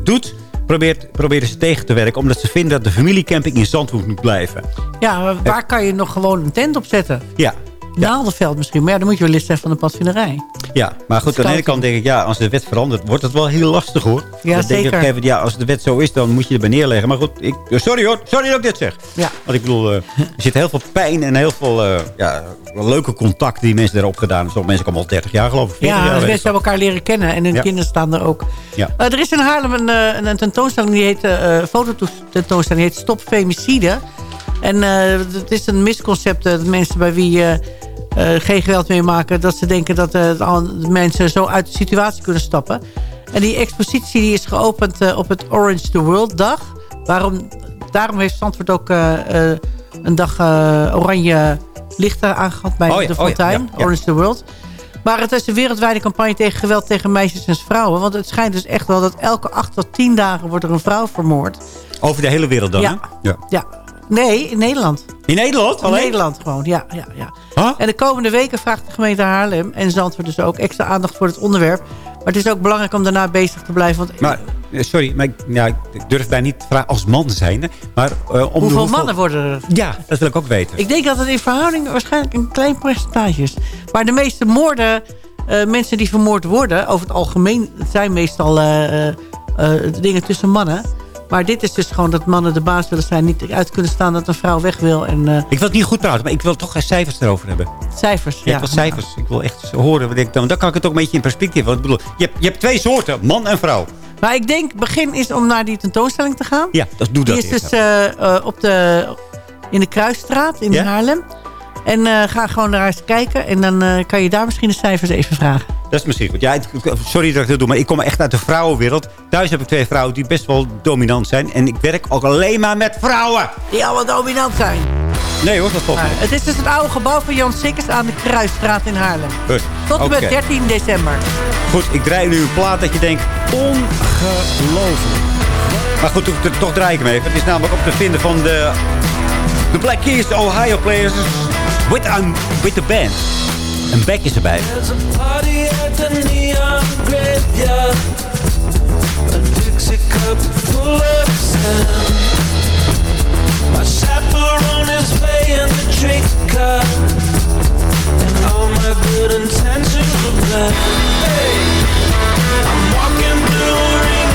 doet probeert, proberen ze tegen te werken. Omdat ze vinden dat de familiecamping in Zandvoort moet blijven. Ja, waar kan je nog gewoon een tent op zetten? Ja. Naaldenveld misschien. Maar ja, dan moet je wel lid zijn van de padvinderij. Ja, maar goed, aan de ene kant denk ik... ja, als de wet verandert, wordt het wel heel lastig, hoor. Ja, dan zeker. Denk ik even, ja, als de wet zo is, dan moet je erbij neerleggen. Maar goed, ik, sorry hoor, sorry dat ik dit zeg. Ja. Want ik bedoel, uh, er zit heel veel pijn en heel veel uh, ja, leuke contacten die mensen erop gedaan hebben. Sommige mensen komen al 30 jaar, geloof ik. Ja, jaar, mensen hebben elkaar leren kennen en hun ja. kinderen staan er ook. Ja. Uh, er is in Haarlem een, een, een tentoonstelling, die heet, uh, fototentoonstelling, die heet Stop Femicide. En het is een misconcept dat mensen bij wie... Uh, geen geweld meemaken. Dat ze denken dat uh, mensen zo uit de situatie kunnen stappen. En die expositie die is geopend uh, op het Orange the World dag. Waarom, daarom heeft Zandvoort ook een dag oranje lichten aangehad bij oh ja, de fontein. Oh ja, ja, Orange the World. Maar het is een wereldwijde campagne tegen geweld tegen meisjes en vrouwen. Want het schijnt dus echt wel dat elke acht tot tien dagen wordt er een vrouw vermoord. Over de hele wereld dan, ja. hè? Ja. ja. Nee, in Nederland. In Nederland? In Nederland gewoon, ja. ja, ja. Huh? En de komende weken vraagt de gemeente Haarlem en Zandvoort dus ook extra aandacht voor het onderwerp. Maar het is ook belangrijk om daarna bezig te blijven. Want maar eh, sorry, maar ik, ja, ik durf bij niet te vragen als man zijn. Maar, eh, om Hoeveel mannen worden er? Ja, dat wil ik ook weten. Ik denk dat het in verhouding waarschijnlijk een klein percentage is. Maar de meeste moorden, eh, mensen die vermoord worden... over het algemeen het zijn meestal eh, dingen tussen mannen. Maar dit is dus gewoon dat mannen de baas willen zijn... niet uit kunnen staan dat een vrouw weg wil. En, eh, Ik wil het niet goed praten, maar ik wil toch cijfers erover hebben. cijfers, Ja, ja. wat cijfers. Ik wil echt horen. Wat ik dan, dan kan ik het ook een beetje in perspectief. Want ik bedoel, je hebt, je hebt twee soorten, man en vrouw. Maar ik denk, begin is om naar die tentoonstelling te gaan. Ja, dat doe dat Die is eerst dus eh, op de, in de Kruisstraat in Ja? Haarlem. En ga gewoon daar eens kijken. En dan kan je daar misschien de cijfers even vragen. Dat is misschien goed. Ja, sorry dat ik dat doe, maar ik kom echt uit de vrouwenwereld. Thuis heb ik twee vrouwen die best wel dominant zijn. En ik werk ook alleen maar met vrouwen. Die allemaal dominant zijn. Nee hoor, dat Maar niet. het is dus het oude gebouw van Jan Sikkers aan de Kruisstraat in Haarlem. Goed. Tot en met Oké. 13 december. Goed, ik draai nu een plaat dat je denkt, ongelooflijk. Maar goed, toch, toch draai ik hem even. Het is namelijk op te vinden van de, de Black Keys Ohio Players with, um, with the band. Een back is erbij. My chaperone is playing the. And all my good intentions are. Hey, I'm walking through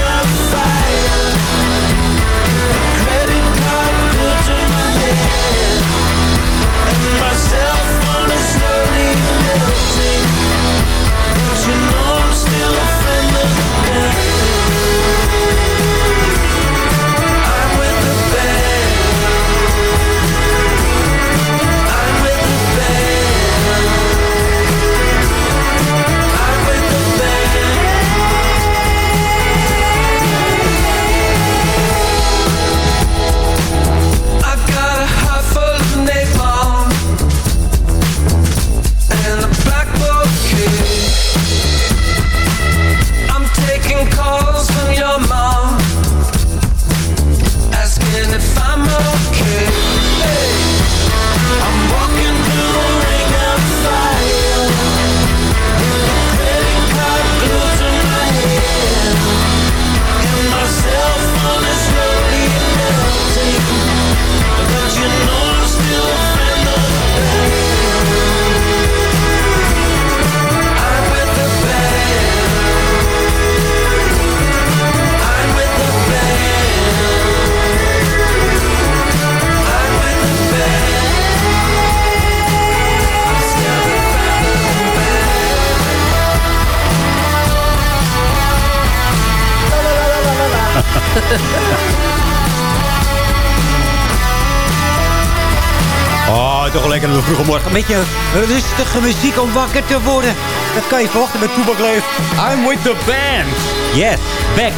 beetje rustige muziek om wakker te worden. Dat kan je verwachten met Toebak Leef. I'm with the band. Yes, back.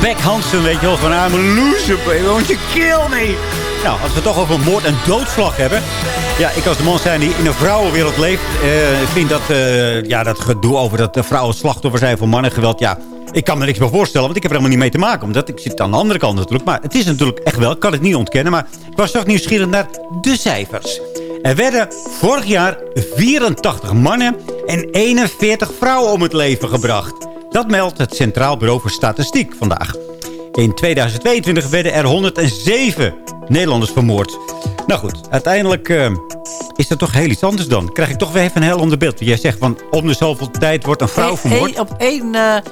Beck Hansen, weet je wel, van I'm a loser, baby, won't you kill me? Nou, als we het toch over moord en doodslag hebben. Ja, ik als de man zijn die in een vrouwenwereld leeft... eh, vind dat, eh, ja, dat gedoe over dat de vrouwen slachtoffer zijn van mannengeweld... Ja, ik kan me niks meer voorstellen, want ik heb er helemaal niet mee te maken. Omdat ik zit aan de andere kant natuurlijk. Maar het is natuurlijk echt wel, ik kan het niet ontkennen. Maar ik was toch nieuwsgierig naar de cijfers. Er werden vorig jaar 84 mannen en 41 vrouwen om het leven gebracht. Dat meldt het Centraal Bureau voor Statistiek vandaag. In 2022 werden er 107 Nederlanders vermoord. Nou goed, uiteindelijk eh, is dat toch heel iets anders dan. Krijg ik toch weer even een heel ander beeld. Jij zegt van om de zoveel tijd wordt een vrouw vermoord. één- op één, eh, er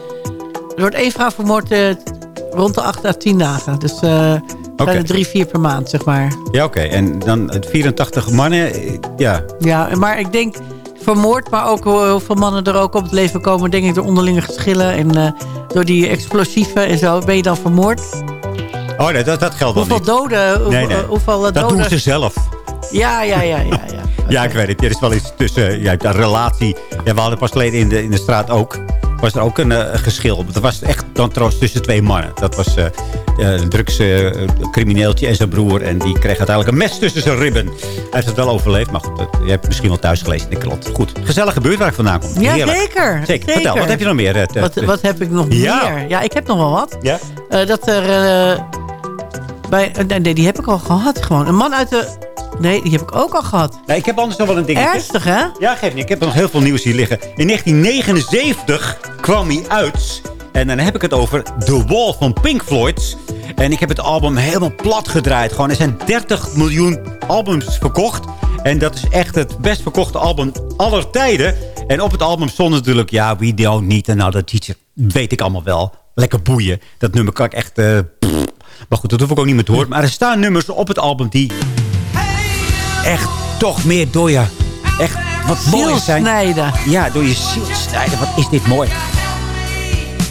wordt één vrouw vermoord eh, rond de 8 à 10 dagen. Dus eh bijna drie, vier per maand, zeg maar. Ja, oké. En dan het 84 mannen, eh, ja. Ja, maar ik denk vermoord, maar ook hoe- hoeveel mannen er ook op het leven komen. Denk ik door onderlinge geschillen en eh, door die explosieven en zo. Ben je dan vermoord? Oh nee, dat, dat geldt wel Hoeveel niet. doden? Hoeveel, Nee, nee. eh, hoeveel eh, Dat doden? doen ze zelf. Ja, ja, ja, ja. ja. Ja, ik weet het. Er is wel iets tussen ja, een relatie. Ja, we hadden pas geleden in de, in de straat ook. Was er ook een eh, geschil. Dat was echt dan trouwens tussen twee mannen. Dat was eh, een drugscrimineeltje en zijn broer. En die kreeg uiteindelijk een mes tussen zijn ribben. Hij heeft het wel overleefd. Maar goed, je hebt het misschien wel thuis gelezen in de krant. Goed, gezellige buurt waar ik vandaan kom. Ja, zeker. Zeker. Vertel, wat heb je nog meer? Wat, wat heb ik nog Ja. meer? Ja, ik heb nog wel wat. Ja? Dat er... eh, bij, nee, die heb ik al gehad gewoon. Een man uit de... Nee, die heb ik ook al gehad. Nee, ik heb anders nog wel een dingetje. Ernstig, hè? Ja, geef niet. Ik heb nog heel veel nieuws hier liggen. In 1979 kwam hij uit. En dan heb ik het over The Wall van Pink Floyd. En ik heb het album helemaal plat gedraaid. Gewoon, er zijn 30 miljoen albums verkocht. En dat is echt het best verkochte album aller tijden. En op het album stond natuurlijk... Ja, We Don't Need Another Teacher. Weet ik allemaal wel. Lekker boeien. Dat nummer kan ik echt... eh, pff. Maar goed, dat hoef ik ook niet meer te horen. Maar er staan nummers op het album die... Echt toch meer door je... Echt wat mooier zijn. snijden. Ja, door je ziel snijden. Wat is dit mooi.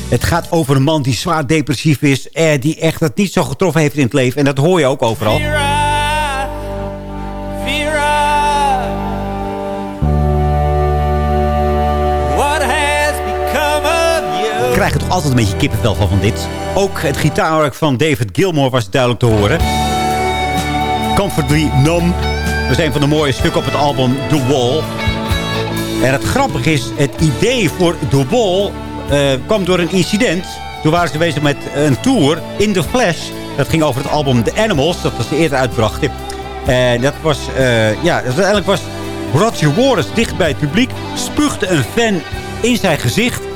Het gaat over een man die zwaar depressief is. Eh, die echt het niet zo getroffen heeft in het leven. En dat hoor je ook overal. Krijg er toch altijd een beetje kippenvel van van dit. Ook het gitaarwerk van David Gilmour was duidelijk te horen. Comfortably Numb. Dat is een van de mooie stukken op het album The Wall. En het grappige is, het idee voor The Wall eh, kwam door een incident. Toen waren ze bezig met een tour in The Flash. Dat ging over het album The Animals, dat ze eerder uitbrachten. En dat was, eh, ja, uiteindelijk was Roger Waters dicht bij het publiek. Spuugde een fan in zijn gezicht.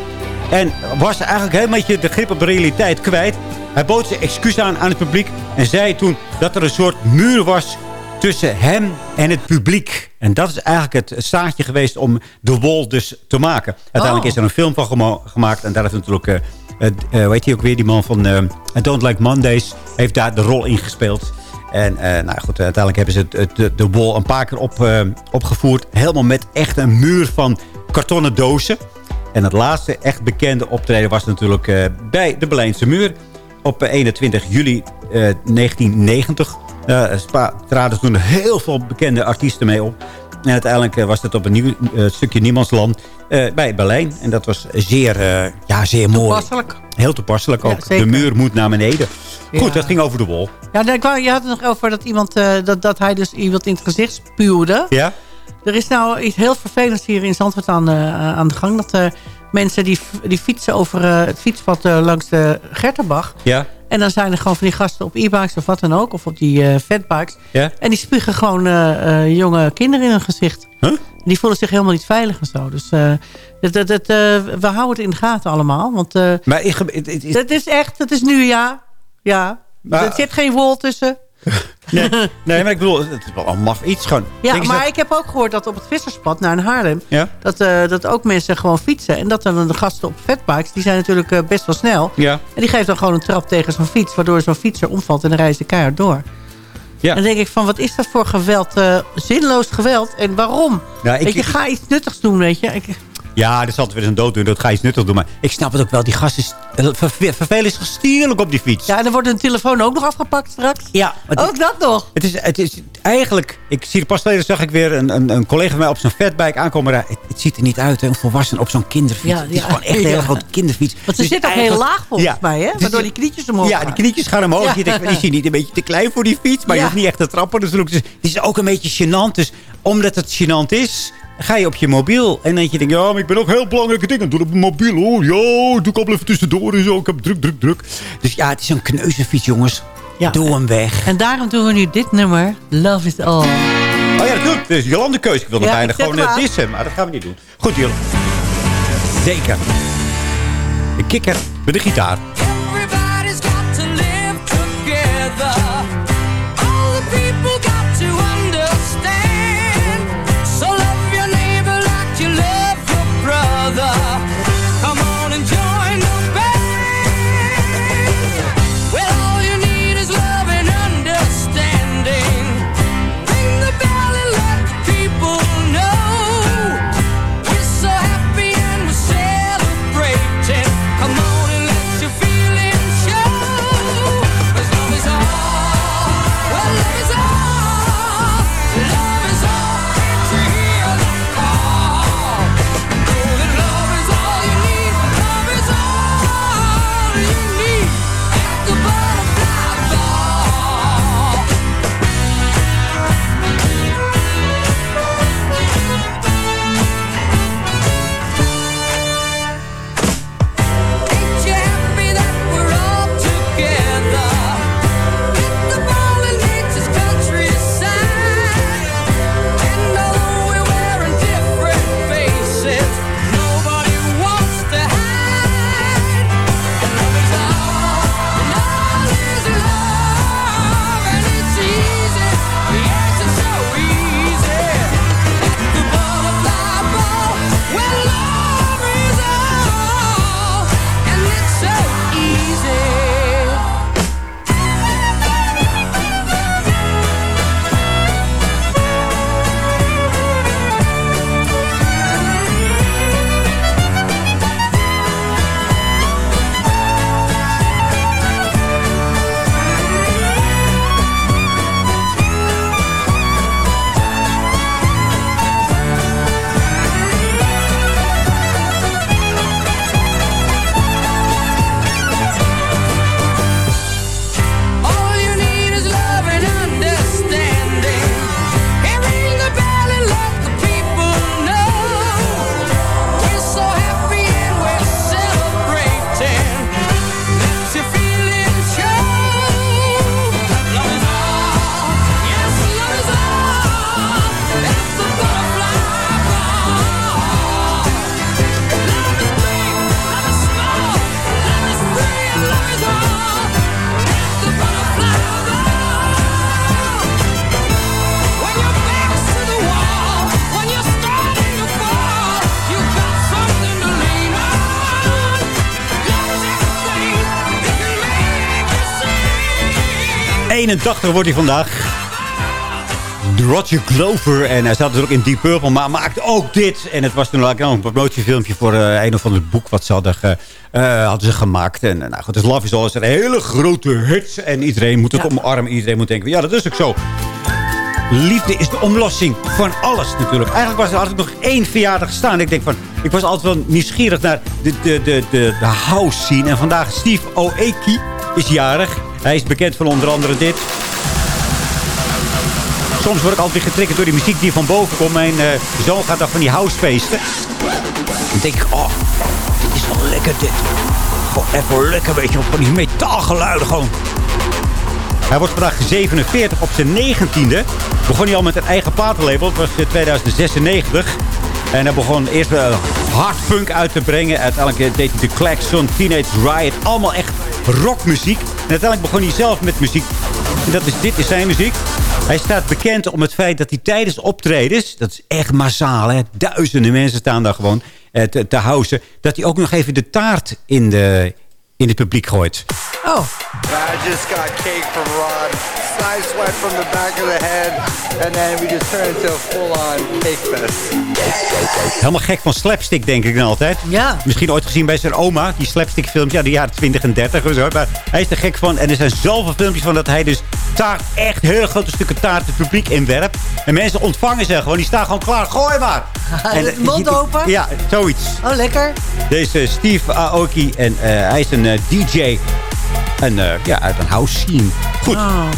En was eigenlijk helemaal beetje de grip op de realiteit kwijt. Hij bood zijn excuus aan aan het publiek. En zei toen dat er een soort muur was tussen hem en het publiek. En dat is eigenlijk het staartje geweest om The Wall dus te maken. Uiteindelijk Oh. is er een film van gema- gemaakt. En daar heeft natuurlijk, eh eh, heet hij ook weer, die man van eh, I Don't Like Mondays... heeft daar de rol in gespeeld. En nou goed, uiteindelijk hebben ze het, het- de, Wall een paar keer op, opgevoerd. Helemaal met echt een muur van kartonnen dozen. En het laatste echt bekende optreden was natuurlijk eh, bij de Berlijnse muur. Op eh, 21 juli eh, 1990 eh, spa- traden toen heel veel bekende artiesten mee op. En uiteindelijk eh, was het op een nieuw eh, stukje niemandsland eh, bij Berlijn. En dat was zeer, eh, ja, zeer mooi. Toepasselijk. Heel toepasselijk ook. de muur moet naar beneden. Goed, dat ging over de wol. Ja, je had het nog over dat, iemand, eh, dat, dat hij dus iemand in het gezicht spuwde. Ja? Er is nou iets heel vervelends hier in Zandvoort aan, eh, aan de gang. Dat eh, mensen die, die fietsen over eh, het fietspad langs de Gertenbach. Ja? En dan zijn er gewoon van die gasten op e-bikes of wat dan ook. Of op die eh fatbikes. Ja? En die spugen gewoon jonge kinderen in hun gezicht. Huh? Die voelen zich helemaal niet veilig en zo. Dus dat, dat, dat, we houden het in de gaten allemaal. Want Maar ik, ge- het- het is- dat is echt, het is nu ja. Ja. Maar- er zit geen wol tussen. nee, nee, maar ik bedoel, het is wel een maf iets gewoon. Ja, Denk maar dat- ik heb ook gehoord dat op het Visserspad naar Haarlem... Ja? Dat, eh, dat ook mensen gewoon fietsen. En dat dan de gasten op fatbikes, die zijn natuurlijk eh, best wel snel. Ja. En die geeft dan gewoon een trap tegen zo'n fiets... waardoor zo'n fietser omvalt en dan rijdt de keihard door. Ja. En dan denk ik van, wat is dat voor geweld? eh, zinloos geweld. En waarom? Ja, ik- weet je, ik- ga iets nuttigs doen, weet je. Ik, Ja, er is altijd weer een dood doen. Dat ga je iets nuttig doen. Maar ik snap het ook wel. Die gast is verve- vervelend is stierlijk op die fiets. ja, en dan wordt een telefoon ook nog afgepakt straks. Ja, Ook dat nog. Het is, het is eigenlijk... Ik zie pas geleden zag ik weer een, een, een collega van mij op zo'n fatbike aankomen. Het, het ziet er niet uit, hè, een volwassene op zo'n kinderfiets. Ja, het is gewoon echt een hele grote kinderfiets. Want ze Dus zit ook heel laag volgens Ja. mij, hè? Dus Waardoor die knietjes omhoog Ja, gaan. die knietjes gaan omhoog. Ja. Je denkt, is hij niet een beetje te klein voor die fiets? Maar je hoeft niet echt te trappen. Dus het is ook een beetje gênant. Dus omdat het gênant is, ga je op je mobiel. En dan denk je, ja, maar ik ben ook heel belangrijke dingen doen op mijn mobiel. hoor. ja, doe ik al even tussendoor en zo. Ik heb druk, druk, druk. Dus ja, het is een kneuzenfiets, jongens. Ja. Doe hem weg. En daarom doen we nu dit nummer. Love is all. Oh ja, natuurlijk. Dus Jolande Keus. Ik wilde Ja, bijna gewoon hem uh, aan. dissen. Maar dat gaan we niet doen. Goed, Jolande. Zeker. De kikker met de gitaar. 81 wordt hij vandaag. Roger Glover. En hij zat dus ook in Deep Purple, maar maakte ook dit. En het was toen ook een promotiefilmpje voor eh, een of ander boek wat ze hadden, ge- eh, hadden ze gemaakt. En eh, nou goed, dus Love is All is een hele grote hit. En iedereen moet het omarmen. Iedereen moet denken, ja, dat is ook zo. Liefde is de omlossing van alles natuurlijk. Eigenlijk was er ik nog één verjaardag staan. Ik denk van, ik was altijd wel nieuwsgierig naar de, de, de, de, de house scene. En vandaag Steve Oeki is jarig. Hij is bekend van onder andere dit. Soms word ik altijd getriggerd door die muziek die van boven komt. Mijn eh, zoon gaat dan van die housefeesten. Dan denk ik, oh, dit is wel lekker dit. Gewoon even lekker, weet je, van die metaalgeluiden gewoon. Hij wordt vandaag 47 op zijn 19e. Begon hij al met een eigen platenlabel. Het was in 2096. En hij begon eerst wel hardfunk uit te brengen. Uiteindelijk deed hij de Klaxon, Teenage Riot. Allemaal echt rockmuziek. En uiteindelijk begon hij zelf met muziek. En dat is, dit is zijn muziek. Hij staat bekend om het feit dat hij tijdens optredens... dat is echt massaal, hè? duizenden mensen staan daar gewoon eh, te, te houden... dat hij ook nog even de taart in, de, in het publiek gooit. Oh. I just got cake from Rod. Side from the back of the head. And then we just turned into a full-on cake fest. Helemaal gek van slapstick, denk ik dan altijd. Ja. Misschien ooit gezien bij zijn oma. Die slapstick films, ja, de jaren 20 en 30 of zo. Maar hij is er gek van. En er zijn zoveel filmpjes van dat hij dus taart, echt hele grote stukken taart het publiek inwerpt. En mensen ontvangen ze gewoon. Die staan gewoon klaar. Gooi maar. En, mond open? Ja, zoiets. Oh, lekker. Deze Steve Aoki. En eh, hij is een eh, DJ. En eh, ja, uit een house scene. Goed. Oh.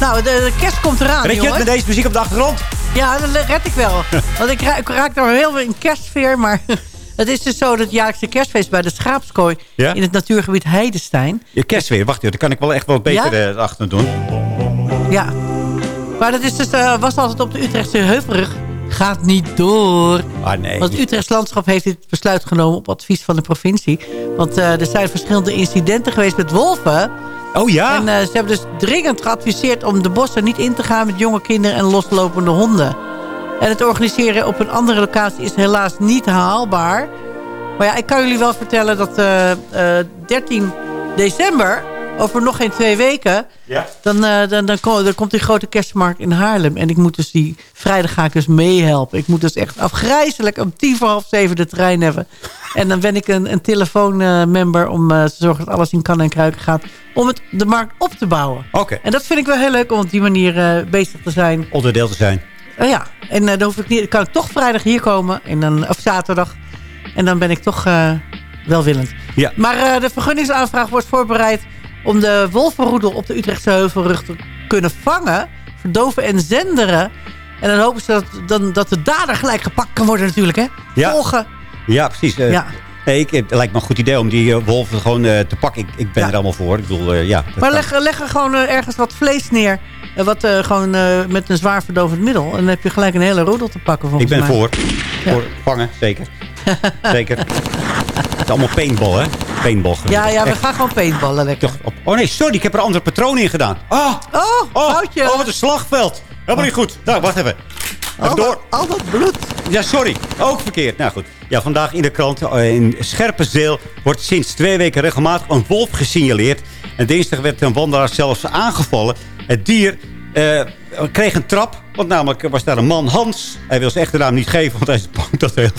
Nou, de, de kerst komt eraan, Red je het met deze muziek op de achtergrond? Ja, dat red ik wel. Want ik, ra ik raak daar heel veel in kerstsfeer. Maar het is dus zo dat het jaarlijkse kerstfeest bij de Schaapskooi... Ja? in het natuurgebied Heidestein. Je kerstweer, wacht even. Daar kan ik wel echt wel beter Ja? eh, achter doen. Ja. Maar dat is dus, was altijd op de Utrechtse Heuvelrug. Gaat niet door. Ah, nee. Want het Utrechts Landschap heeft dit besluit genomen op advies van de provincie. Want eh, er zijn verschillende incidenten geweest met wolven. Oh ja? En eh, ze hebben dus dringend geadviseerd om de bossen niet in te gaan met jonge kinderen en loslopende honden. En het organiseren op een andere locatie is helaas niet haalbaar. Maar ja, ik kan jullie wel vertellen dat eh, eh, 13 december, over nog geen twee weken... Ja. Dan, eh, dan, dan, ko- dan komt die grote kerstmarkt in Haarlem. En ik moet dus die vrijdag ga ik dus meehelpen. Ik moet dus echt afgrijzelijk om tien voor half zeven de trein hebben. En dan ben ik een, een telefoonmember om eh, te zorgen dat alles in kan en kruiken gaat. Om het, de markt op te bouwen. Oké. En dat vind ik wel heel leuk om op die manier eh, bezig te zijn. Onderdeel te zijn. Ja, en dan, hoef ik niet, kan ik toch vrijdag hier komen. En dan, of zaterdag. En dan ben ik toch welwillend. Ja. Maar de vergunningsaanvraag wordt voorbereid... om de wolvenroedel op de Utrechtse Heuvelrug te kunnen vangen... verdoven en zenderen. En dan hopen ze dat, dan, dat de dader gelijk gepakt kan worden natuurlijk, hè? Ja. Volgen. Ja, precies. Eh, Ja. nee, ik, het lijkt me een goed idee om die eh, wolven gewoon eh, te pakken. Ik, ik ben Ja. er allemaal voor. Ik bedoel, ja. Maar kan. leg, leg er gewoon ergens wat vlees neer. wat gewoon met een zwaar verdovend middel. En dan heb je gelijk een hele roedel te pakken Ik volgens ben mij. voor. Ja. Voor vangen, zeker. zeker. Het is allemaal paintball, hè? Paintball. Ja, ja, we Echt. gaan gewoon paintballen lekker. Op- Oh nee, sorry. Ik heb er andere patronen in gedaan. Ah, Oh, oh, foutje. oh, wat een slagveld. Helemaal niet goed. Nou, wacht even. Al, door. dat, al dat bloed. Ja, sorry. Ook verkeerd. Nou goed. Ja, vandaag in de krant eh, in Scherpenzeel wordt sinds twee weken regelmatig een wolf gesignaleerd. En dinsdag werd een wandelaar zelfs aangevallen. Het dier eh, kreeg een trap. Want namelijk was daar een man, Hans. Hij wil zijn echte naam niet geven, want hij is bang dat er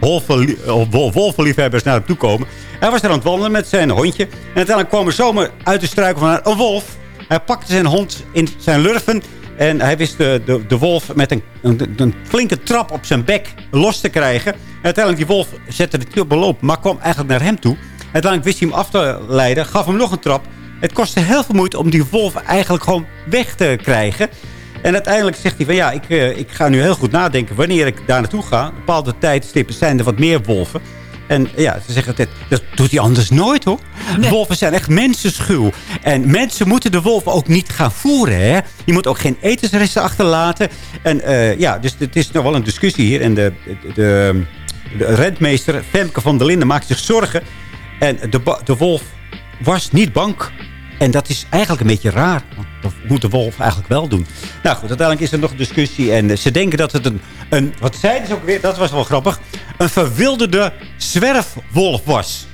heel veel wolvenliefhebbers naar hem toe komen. Hij was daar aan het wandelen met zijn hondje. En uiteindelijk kwam er zomaar uit de struiken van een wolf. Hij pakte zijn hond in zijn lurven. En hij wist de, de, de wolf met een, een, een flinke trap op zijn bek los te krijgen. En uiteindelijk die wolf zette de trap beloop, maar kwam eigenlijk naar hem toe. Uiteindelijk wist hij hem af te leiden, gaf hem nog een trap. Het kostte heel veel moeite om die wolf eigenlijk gewoon weg te krijgen. En uiteindelijk zegt hij van ja, ik, eh, ik ga nu heel goed nadenken wanneer ik daar naartoe ga. Op bepaalde tijdstippen zijn er wat meer wolven. En ja, ze zeggen altijd, dat doet hij anders nooit hoor. Wolven zijn echt mensenschuw. En mensen moeten de wolven ook niet gaan voeren. Hè? Je moet ook geen etensresten achterlaten. En eh, ja, dus het is nog wel een discussie hier. En de, de, de, rentmeester Femke van der Linden maakt zich zorgen. En de, de wolf was niet bang. En dat is eigenlijk een beetje raar. Want dat moet de wolf eigenlijk wel doen. Nou goed, uiteindelijk is er nog een discussie. En eh, ze denken dat het een, een... Wat zeiden ze ook weer? Dat was wel grappig. Een verwilderde zwerfwolf was.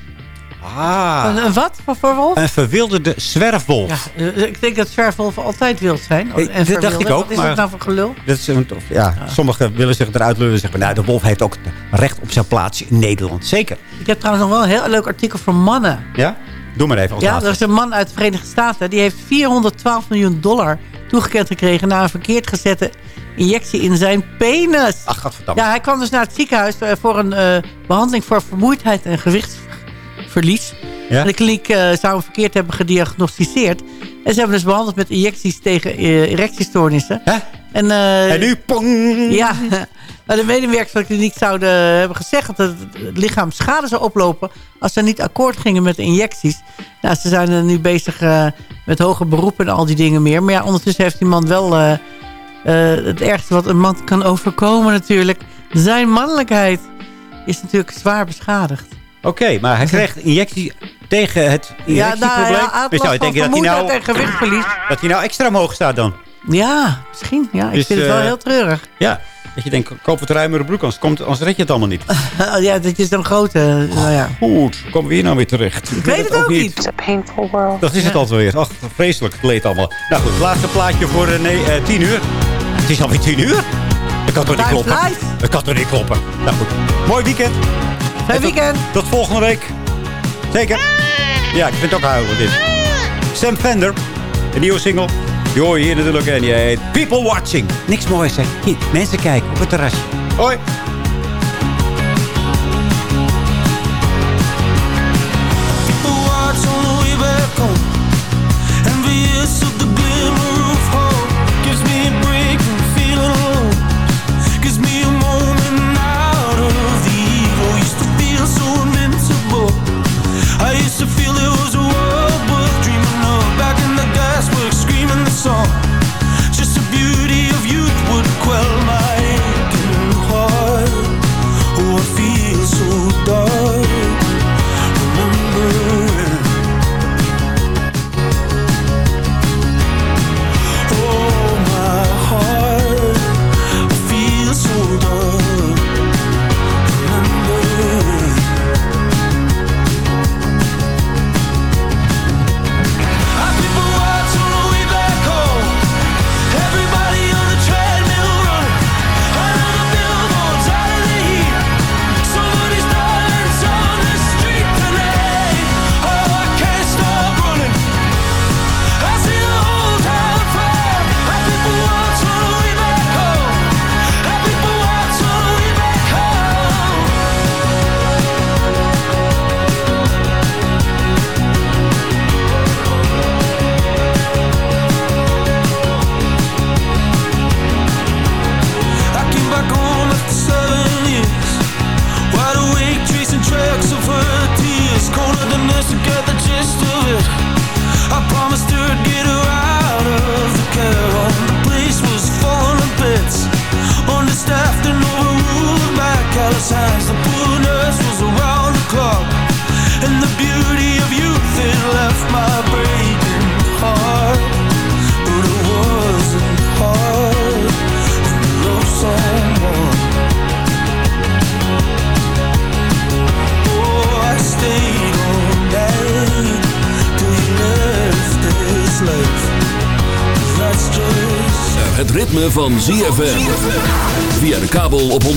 Ah. Een, een wat voor, wolf? Een verwilderde zwerfwolf. Ja, eh, ik denk dat zwerfwolven altijd wild zijn. En dat dacht ik ook, Wat is maar- dat nou voor gelul? Dat is een, ja, Sommigen willen zich eruit lullen en zeggen... Nou, de wolf heeft ook recht op zijn plaatsje in Nederland. Zeker. Ik heb trouwens nog wel een heel leuk artikel voor mannen. Ja? Doe maar even als Ja, laatste. er is een man uit de Verenigde Staten. Die heeft 412 miljoen dollar toegekend gekregen... na een verkeerd gezette injectie in zijn penis. Ach, godverdamme. Ja, hij kwam dus naar het ziekenhuis... eh, voor een eh, behandeling voor vermoeidheid en gewichtsverlies. Ja? En de kliniek eh, zou hem verkeerd hebben gediagnosticeerd. En ze hebben dus behandeld met injecties tegen erectiestoornissen. En, eh, En nu, pong! Ja, nou, de medewerkers van de kliniek zouden hebben gezegd... dat het lichaam schade zou oplopen... als ze niet akkoord gingen met de injecties. Nou, ze zijn er nu bezig eh, met hoger beroep en al die dingen meer. Maar ja, ondertussen heeft die man wel... eh, eh, het ergste wat een man kan overkomen natuurlijk... zijn mannelijkheid is natuurlijk zwaar beschadigd. Oké, maar hij kreeg een injectie tegen het Ja, injectieprobleem. nou, ja, Dus je van denken dat hij, nou, en dat hij nou extra omhoog staat dan? Ja, misschien. Ja, ik Dus, vind het wel eh, heel treurig. Ja, dat je denkt, koop wat ruimere broek, anders, komt, anders red je het allemaal niet. ja, dat is dan grote... nou ja. Goed, hoe komen we hier nou weer terecht? Ik weet het ook niet. It's a painful world. Dat is het altijd weer. Ach, vreselijk kleed allemaal. Nou goed, laatste plaatje voor eh, nee, eh, 10 uur. Het is alweer 10 uur? Dat kan toch niet kloppen? Dat kan toch niet kloppen? Nou goed, mooi weekend. Fijn weekend. Tot volgende week. Zeker. Ja, ik vind het ook huilen dit. Sam Fender, een nieuwe single. Je hier natuurlijk en die heet People Watching. Niks moois hè. Hier, mensen kijken op het terrasje. Hoi.